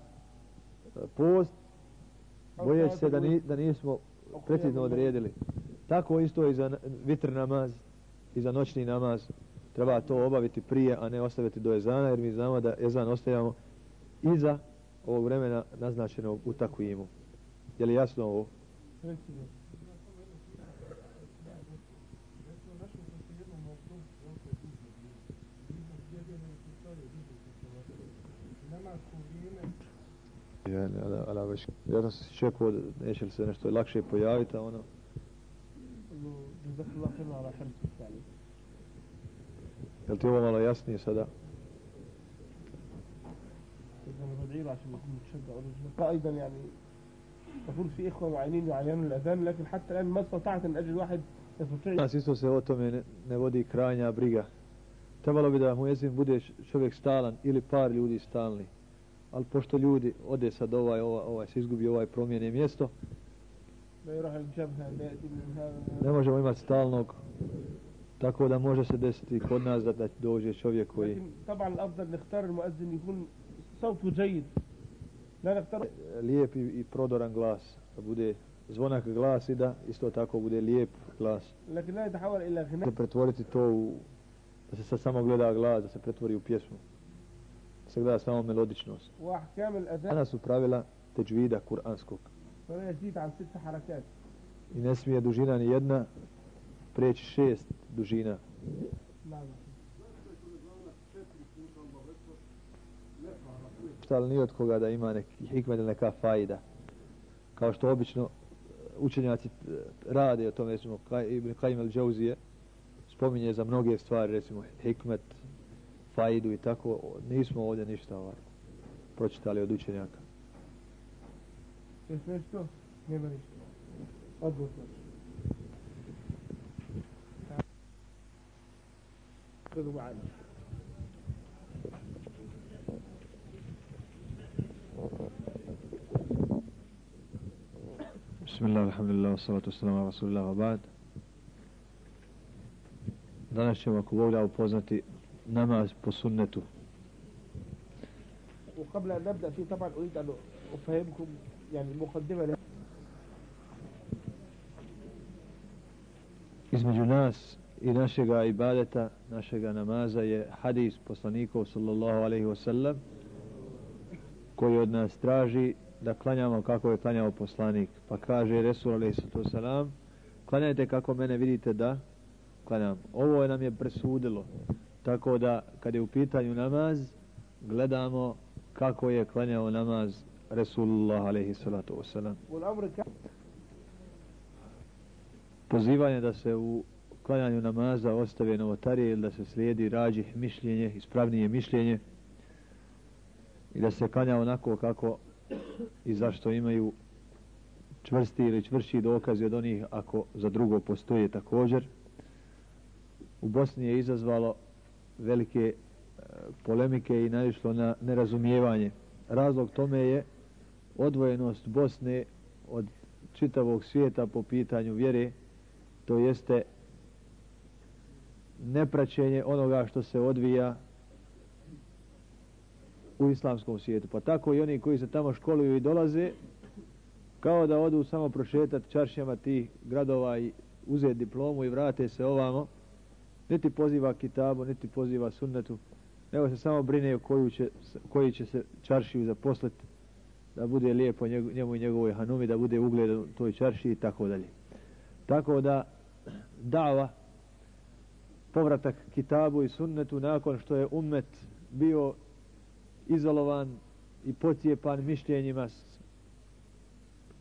post bojeći se da, ni, da nismo precizno odredili. Tako isto i za vitr namaz i za noćni namaz treba to obaviti prije, a ne ostaviti do ezana, jer mi znamo da ezan ostavljamo iza ovog vremena naznačenog u takvimu. Je li jasno ovo? Ja, ali, ali već, ja sam se čekao, da neće li se nešto lakše pojaviti, a ono, جزاك الله خير على حرص التعليم je li ti ovo malo jasnije sada? إذا بدعي له عشان يكون متشجع ورجل أيضا يعني تقول في إخوة معينين يعلنون الأذان لكن حتى الآن ما استطعت أن أجد واحد يستطيع Nas isto se o tome ne, ne vodi krajnja briga. Trebalo bi da mu jezin bude š- čovjek stalan ili par ljudi stalni. ali pošto ljudi ode sad ovaj, ovaj, ovaj se izgubi ovaj promjene mjesto, ne možemo imati stalnog, tako da može se desiti kod nas da, da dođe čovjek koji... Lijep i, i prodoran glas, da bude zvonak glas i da isto tako bude lijep glas. Da pretvoriti to u, da se sad samo gleda glas, da se pretvori u pjesmu se gleda samo melodičnost. Ona su pravila teđvida kuranskog. I ne smije dužina ni jedna preći šest dužina. Šta li nije od koga da ima neki hikmet ili neka fajda? Kao što obično eh, učenjaci eh, rade o tome, recimo, Ibn Kajim al-đauzije spominje za mnoge stvari, recimo, hikmet, fajdu i tako, nismo ovdje ništa ovaj, pročitali od učenjaka. Jesi nešto? Nema ništa. Odgovor. خذوا معنا Bismillah, alhamdulillah, salatu wassalamu ala rasulillah, wa ba'd. Danas ćemo, ako Bog da, upoznati namaz po sunnetu. وقبل أن نبدأ فيه طبعا أريد أن أفهمكم يعني المقدمة له. Između nas i našega ibadeta, našega namaza je hadis poslanikov sallallahu alaihi wasallam koji od nas traži da klanjamo kako je klanjao poslanik. Pa kaže Resul alaihi sallatu wasalam klanjajte kako mene vidite da klanjam. Ovo je nam je presudilo. tako da kada je u pitanju namaz gledamo kako je klanjao namaz Resulullah alaihi salatu wasalam. Pozivanje da se u klanjanju namaza ostave novotarije ili da se slijedi rađih mišljenje, ispravnije mišljenje i da se klanja onako kako i zašto imaju čvrsti ili čvrši dokazi od onih ako za drugo postoje također. U Bosni je izazvalo velike e, polemike i naišlo na nerazumijevanje. Razlog tome je odvojenost Bosne od čitavog svijeta po pitanju vjere, to jeste nepraćenje onoga što se odvija u islamskom svijetu. Pa tako i oni koji se tamo školuju i dolaze, kao da odu samo prošetati čaršijama tih gradova i uzeti diplomu i vrate se ovamo, niti poziva kitabu, niti poziva sunnetu, nego se samo brine koju će, koji će se čaršiju zaposliti da bude lijepo njemu i njegovoj hanumi, da bude ugled toj čarši i tako dalje. Tako da dava povratak kitabu i sunnetu nakon što je ummet bio izolovan i pocijepan mišljenjima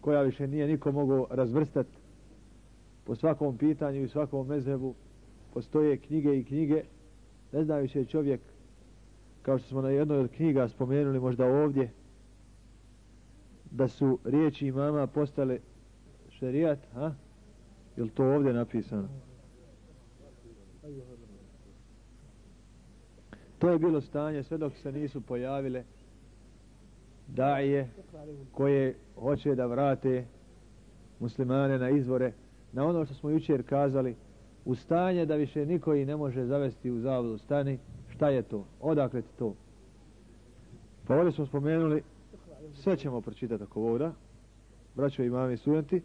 koja više nije niko mogao razvrstati po svakom pitanju i svakom mezhebu postoje knjige i knjige ne znaju se čovjek kao što smo na jednoj od knjiga spomenuli možda ovdje da su riječi imama postale šerijat, ha? Je li to ovdje napisano? To je bilo stanje sve dok se nisu pojavile daje koje hoće da vrate muslimane na izvore, na ono što smo jučer kazali, u stanje da više niko i ne može zavesti u zavodu stani, šta je to? Odakle ti to? Pa ovdje smo spomenuli, sve ćemo pročitati ako voda, braćo i mami studenti,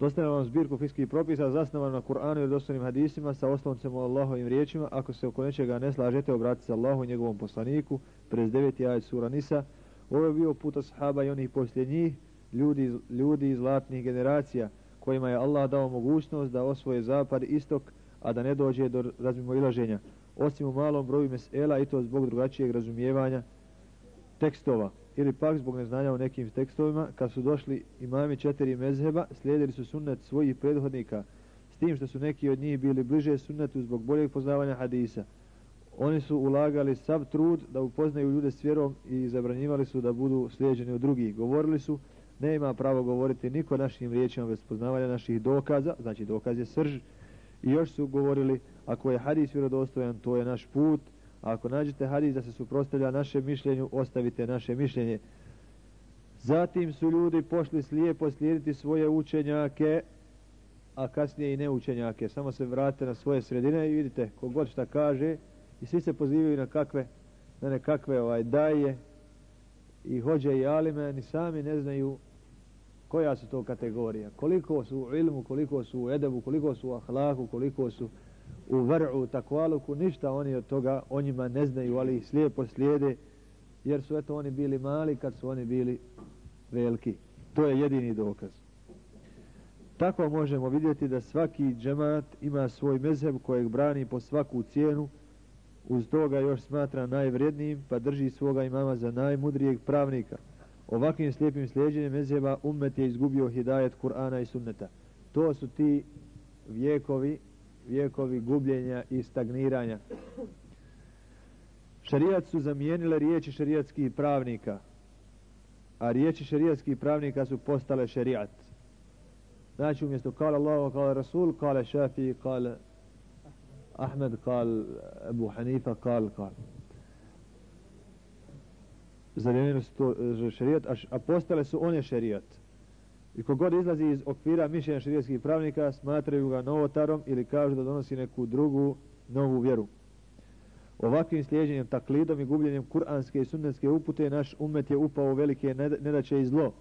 Dostavljamo vam zbirku fiskih propisa zasnovanu na Kur'anu i dostojnim hadisima sa osloncem o Allahovim riječima. Ako se oko nečega ne slažete, obratite se Allahu i njegovom poslaniku. 59. ajet sura Nisa. Ovo je bio put ashaba i onih poslije njih, ljudi, ljudi iz zlatnih generacija, kojima je Allah dao mogućnost da osvoje zapad i istok, a da ne dođe do razmimoilaženja. Osim u malom broju mesela i to zbog drugačijeg razumijevanja tekstova ili pak zbog neznanja u nekim tekstovima, kad su došli imami četiri mezheba, slijedili su sunnet svojih prethodnika, s tim što su neki od njih bili bliže sunnetu zbog boljeg poznavanja hadisa. Oni su ulagali sav trud da upoznaju ljude s vjerom i zabranjivali su da budu slijeđeni od drugih. Govorili su, ne ima pravo govoriti niko našim riječima bez poznavanja naših dokaza, znači dokaz je srž, i još su govorili, ako je hadis vjerodostojan, to je naš put, a ako nađete hadis da se suprostavlja našem mišljenju, ostavite naše mišljenje. Zatim su ljudi pošli slijepo slijediti svoje učenjake, a kasnije i neučenjake. Samo se vrate na svoje sredine i vidite, kogod šta kaže, i svi se pozivaju na kakve, na nekakve ovaj, daje i hođe i alime, ni sami ne znaju koja su to kategorija. Koliko su u ilmu, koliko su u edebu, koliko su u ahlaku, koliko su u vr'u, takvaluku, ništa oni od toga o njima ne znaju, ali ih slijepo slijede, jer su eto oni bili mali kad su oni bili veliki. To je jedini dokaz. Tako možemo vidjeti da svaki džemat ima svoj mezheb kojeg brani po svaku cijenu, uz toga još smatra najvrednijim, pa drži svoga imama za najmudrijeg pravnika. Ovakvim slijepim slijedženjem mezheba ummet je izgubio hidajet Kur'ana i sunneta. To su ti vijekovi, vijekovi gubljenja i stagniranja. Šarijat su zamijenile riječi šarijatskih pravnika, a riječi šarijatskih pravnika su postale šarijat. Znači umjesto kala Allah, kala Rasul, kala Šafi, kala Ahmed, kala Abu Hanifa, kala, kala. Zamijenili su to e, šerijat, a postale su one šerijat. I kogod izlazi iz okvira mišljenja šerijatskih pravnika, smatraju ga novotarom ili kažu da donosi neku drugu novu vjeru. Ovakvim slijeđenjem, taklidom i gubljenjem kuranske i sunnetske upute, naš umet je upao u velike nedaće i zlo.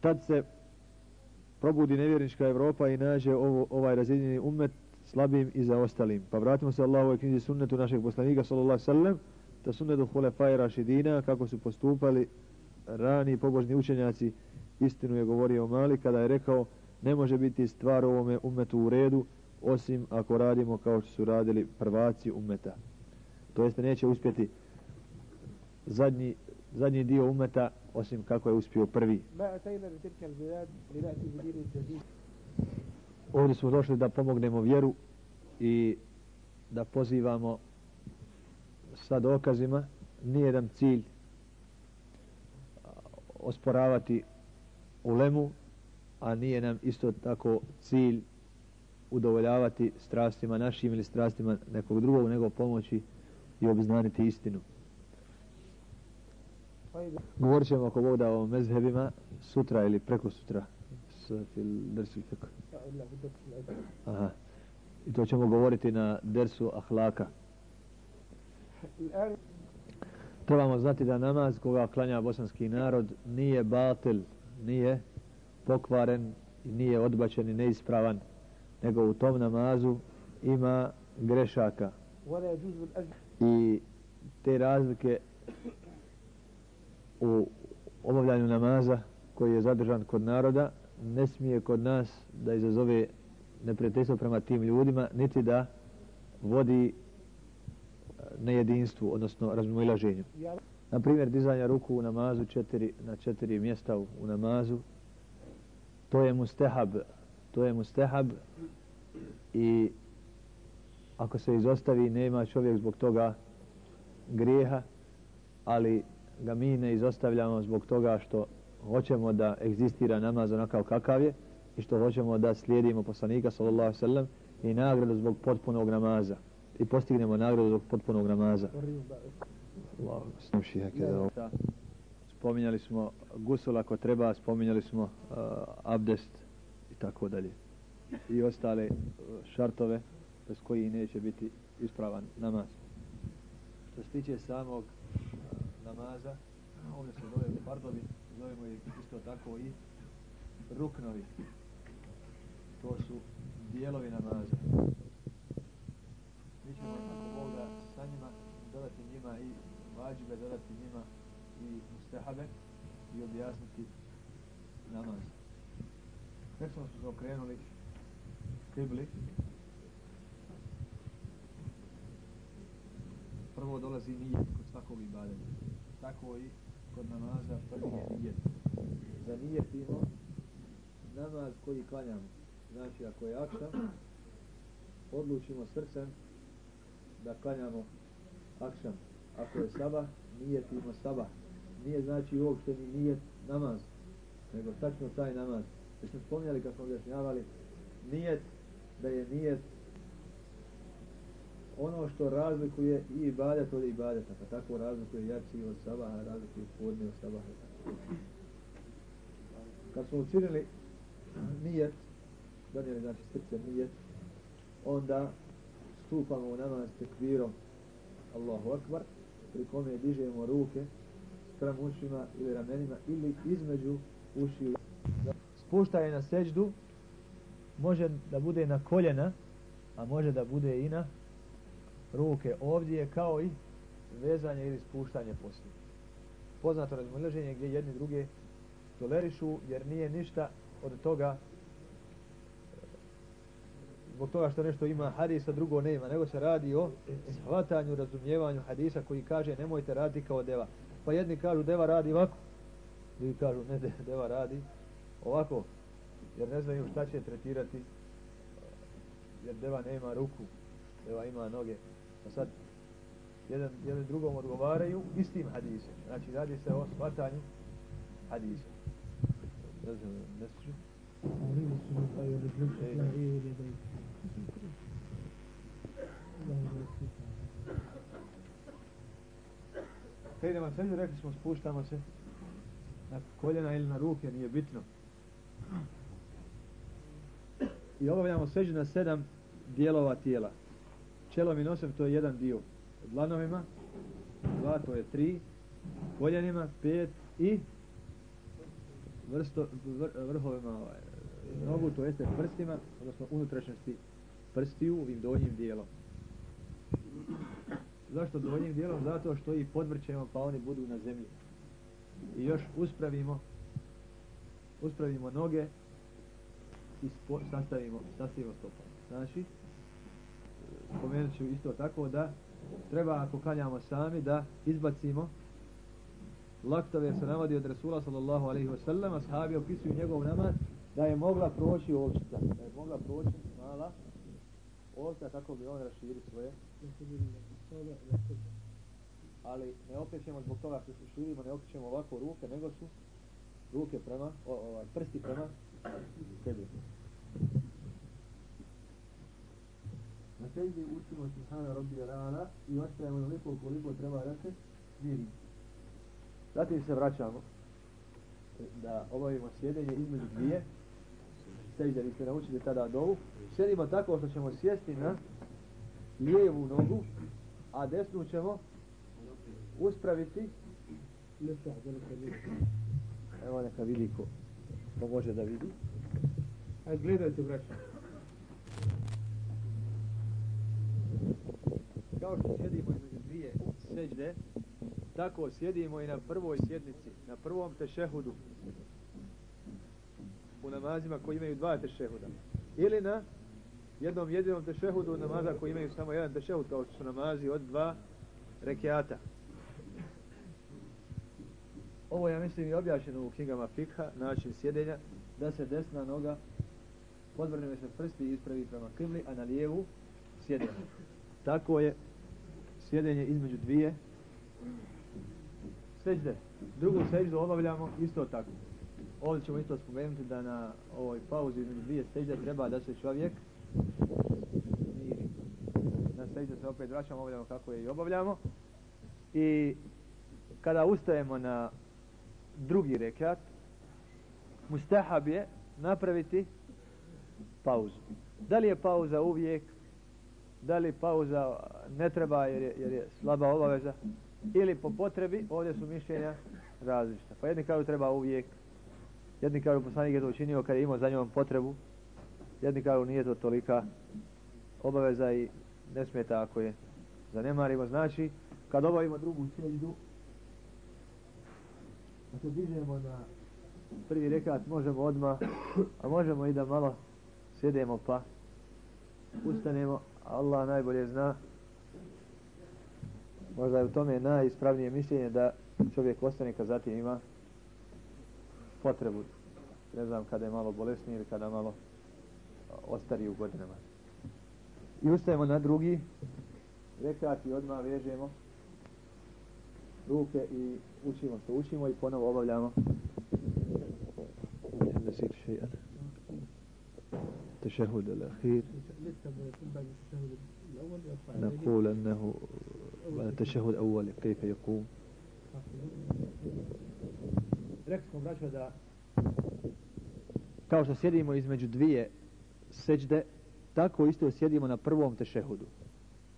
Tad se probudi nevjernička Evropa i nađe ovo, ovaj razjedinjeni umet slabim i zaostalim. Pa vratimo se Allahovoj knjizi sunnetu našeg poslanika, sallallahu sallam, ta sunnetu hulefaj rašidina, kako su postupali rani pobožni učenjaci, istinu je govorio Mali kada je rekao ne može biti stvar ovome umetu u redu osim ako radimo kao što su radili prvaci umeta. To jeste neće uspjeti zadnji, zadnji dio umeta osim kako je uspio prvi. Ovdje smo došli da pomognemo vjeru i da pozivamo sa dokazima. Nijedan cilj osporavati ulemu, a nije nam isto tako cilj udovoljavati strastima našim ili strastima nekog drugog, nego pomoći i obznaniti istinu. Govorit ćemo ako Bog da o mezhebima sutra ili preko sutra s fiqh. Aha. I to ćemo govoriti na dersu ahlaka. Trebamo znati da namaz koga klanja bosanski narod nije batil, nije pokvaren i nije odbačen i neispravan nego u tom namazu ima grešaka. I te razlike u obavljanju namaza koji je zadržan kod naroda ne smije kod nas da izazove neprijateljstvo prema tim ljudima niti da vodi nejedinstvu, odnosno razmojilaženju. Na primjer, dizanja ruku u namazu četiri, na četiri mjesta u, u namazu, to je mustehab, to je mustehab i ako se izostavi nema čovjek zbog toga grijeha, ali ga mi ne izostavljamo zbog toga što hoćemo da egzistira namaz onakav kakav je i što hoćemo da slijedimo poslanika sallallahu sallam i nagradu zbog potpunog namaza i postignemo nagradu zbog potpunog namaza. Spominjali smo gusul ako treba, spominjali smo uh, abdest i tako dalje. I ostale uh, šartove bez koji neće biti ispravan namaz. Što se tiče samog uh, namaza, ovdje se zove fardovi, zovemo ih isto tako i ruknovi. To su dijelovi namaza. Ćemo ako Bog da sa njima dodati njima i vađibe dodati njima i mustahabe i objasniti namaz. Tek smo se okrenuli kibli. Prvo dolazi nijet kod svakog ibadeta. Tako i kod namaza prvi je nijet. Za nijetimo namaz koji klanjamo. Znači ako je akšan, odlučimo srcem da klanjamo akšan. Ako je sabah, nijetimo sabah. Nije znači uopšte ni nijet namaz, nego tačno taj namaz. Mi smo spomnjali kad smo objašnjavali nijet, da je nijet ono što razlikuje i ibadet od ibadeta, pa tako razlikuje jači od sabaha, razlikuje podne od sabaha. Kad smo učinili nijet, donijeli znači srce nijet, onda stupamo u namaz tekbirom Allahu Akbar, pri kome dižemo ruke sprem ušima ili ramenima ili između ušiju. Spuštaje na seđdu, može da bude na koljena, a može da bude i na ruke ovdje kao i vezanje ili spuštanje poslije. Poznato razmrleženje gdje jedni druge tolerišu jer nije ništa od toga zbog toga što nešto ima hadisa, drugo nema, nego se radi o shvatanju, razumijevanju hadisa koji kaže nemojte raditi kao deva. Pa jedni kažu deva radi ovako, drugi kažu ne deva radi ovako, jer ne znaju šta će tretirati, jer deva nema ruku, deva ima noge. Pa sad jedan, jedan drugom odgovaraju istim hadisom. Znači radi se o shvatanju hadisa. Ne znam, ne slušaju? Kad idemo sebi, rekli smo, spuštamo se na koljena ili na ruke, nije bitno. I obavljamo seđu na sedam dijelova tijela. Čelom i nosem to je jedan dio. Dlanovima, dva, to je tri. Koljenima, pet i vrsto, vr, vrhovima ovaj, nogu, to jeste prstima, odnosno unutrašnjosti prstiju, ovim donjim dijelom. Zašto donjim dijelom? Zato što ih podvrćemo pa oni budu na zemlji. I još uspravimo uspravimo noge i spo, sastavimo, sastavimo stopa. Znači, spomenut ću isto tako da treba ako kanjamo sami da izbacimo laktove se navodi od Rasula sallallahu alaihi wasallam, ashabi opisuju njegov namaz da je mogla proći ovčica da je mogla proći mala ovca kako bi on raširi svoje ali ne okrećemo zbog toga što se širimo ne okrećemo ovako ruke nego su ruke prema o, o, prsti prema tebi. Na seždi učimo Subhana Rabbi Rana i ostajemo onoliko koliko treba da se vidi zatim se vraćamo da obavimo sjedenje između dvije sežde vi ste naučili tada dovu. Sjedimo tako što ćemo sjesti na lijevu nogu a desnu ćemo uspraviti. Evo neka vidi ko, ko može da vidi. Ajde, gledajte, braća. kao što sjedimo između dvije seđde tako sjedimo i na prvoj sjednici na prvom tešehudu u namazima koji imaju dva tešehuda. Ili na jednom jedinom tešehudu namaza koji imaju samo jedan tešehud kao što su namazi od dva rekiata. Ovo ja mislim i objašnjeno u knjigama fikha način sjedenja da se desna noga podvrne se prsti i ispravi prema kibli a na lijevu sjedenje tako je sjedenje između dvije seđde drugu seđdu obavljamo isto tako ovdje ćemo isto spomenuti da na ovoj pauzi između dvije seđde treba da se čovjek miri. Na seđde se opet vraćamo obavljamo kako je i obavljamo. I kada ustajemo na drugi rekat mustahab je napraviti pauzu. Da li je pauza uvijek? Da li pauza ne treba jer je, jer je slaba obaveza? Ili po potrebi, ovdje su mišljenja različita. Pa jedni kažu treba uvijek, jedni kažu poslanik je to učinio kad je imao za njom potrebu, jedni kažu nije to tolika obaveza i ne smeta ako je. Zanemarimo. Znači, kad obavimo drugu sjeđu, da se dižemo na prvi rekat, možemo odmah, a možemo i da malo sjedemo pa ustanemo, Allah najbolje zna. Možda je u tome najispravnije mišljenje da čovjek ostane kad zatim ima potrebu ne znam kada je malo bolesni ili kada malo ostari u godinama i ustajemo na drugi rekat i odmah vežemo ruke i učimo što učimo i ponovo obavljamo نسيت شيئا التشهد الأخير نقول أنه التشهد الأول كيف يقوم Rekli braćo da kao što sjedimo između dvije seđde, tako isto sjedimo na prvom tešehudu.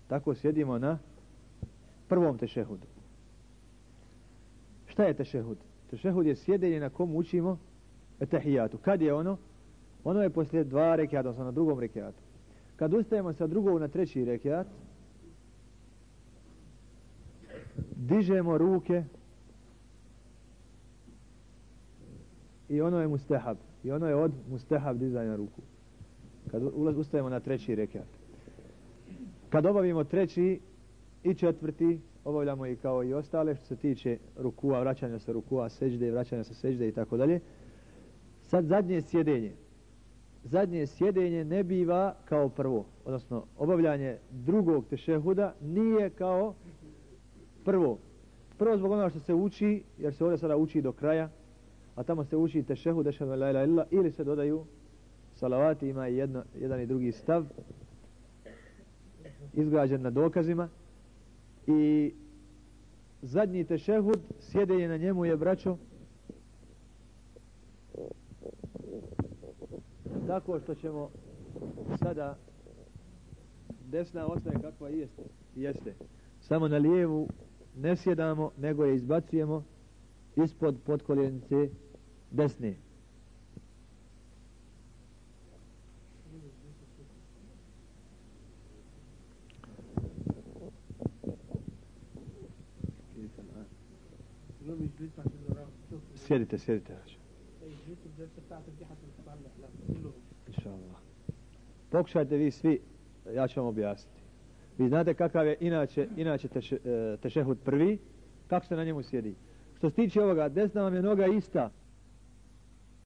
Tako sjedimo na prvom tešehudu. Šta je tešehud? Tešehud je sjedenje na kom učimo etahijatu. Kad je ono? Ono je poslije dva rekiata, odnosno na drugom rekiatu. kad ustajemo sa drugog na treći rekiat, dižemo ruke i ono je mustehab. I ono je od mustehab dizanja ruku. Kad ulaz, ustajemo na treći rekiat. Kad obavimo treći i četvrti, obavljamo i kao i ostale što se tiče rukua, vraćanja sa rukua, seđde, vraćanja sa seđde i tako dalje. Sad zadnje sjedenje. Zadnje sjedenje ne biva kao prvo. Odnosno, obavljanje drugog tešehuda nije kao prvo. Prvo zbog onoga što se uči, jer se ovdje sada uči do kraja, a tamo se uči tešehud, ešhadu la ilaha illa, ili se dodaju salavati, ima jedno, jedan i drugi stav, izgrađen na dokazima, i zadnji tešehud, sjedenje na njemu je braćo, tako što ćemo sada desna ostaje kakva jeste, jeste. Samo na lijevu ne sjedamo, nego je izbacujemo ispod podkoljenice desne. Sjedite, sjedite. Inša Allah. Pokušajte vi svi, ja ću vam objasniti. Vi znate kakav je inače, inače teše, eh, tešehud prvi, kako se na njemu sjedi. Što se tiče ovoga, desna vam je noga ista,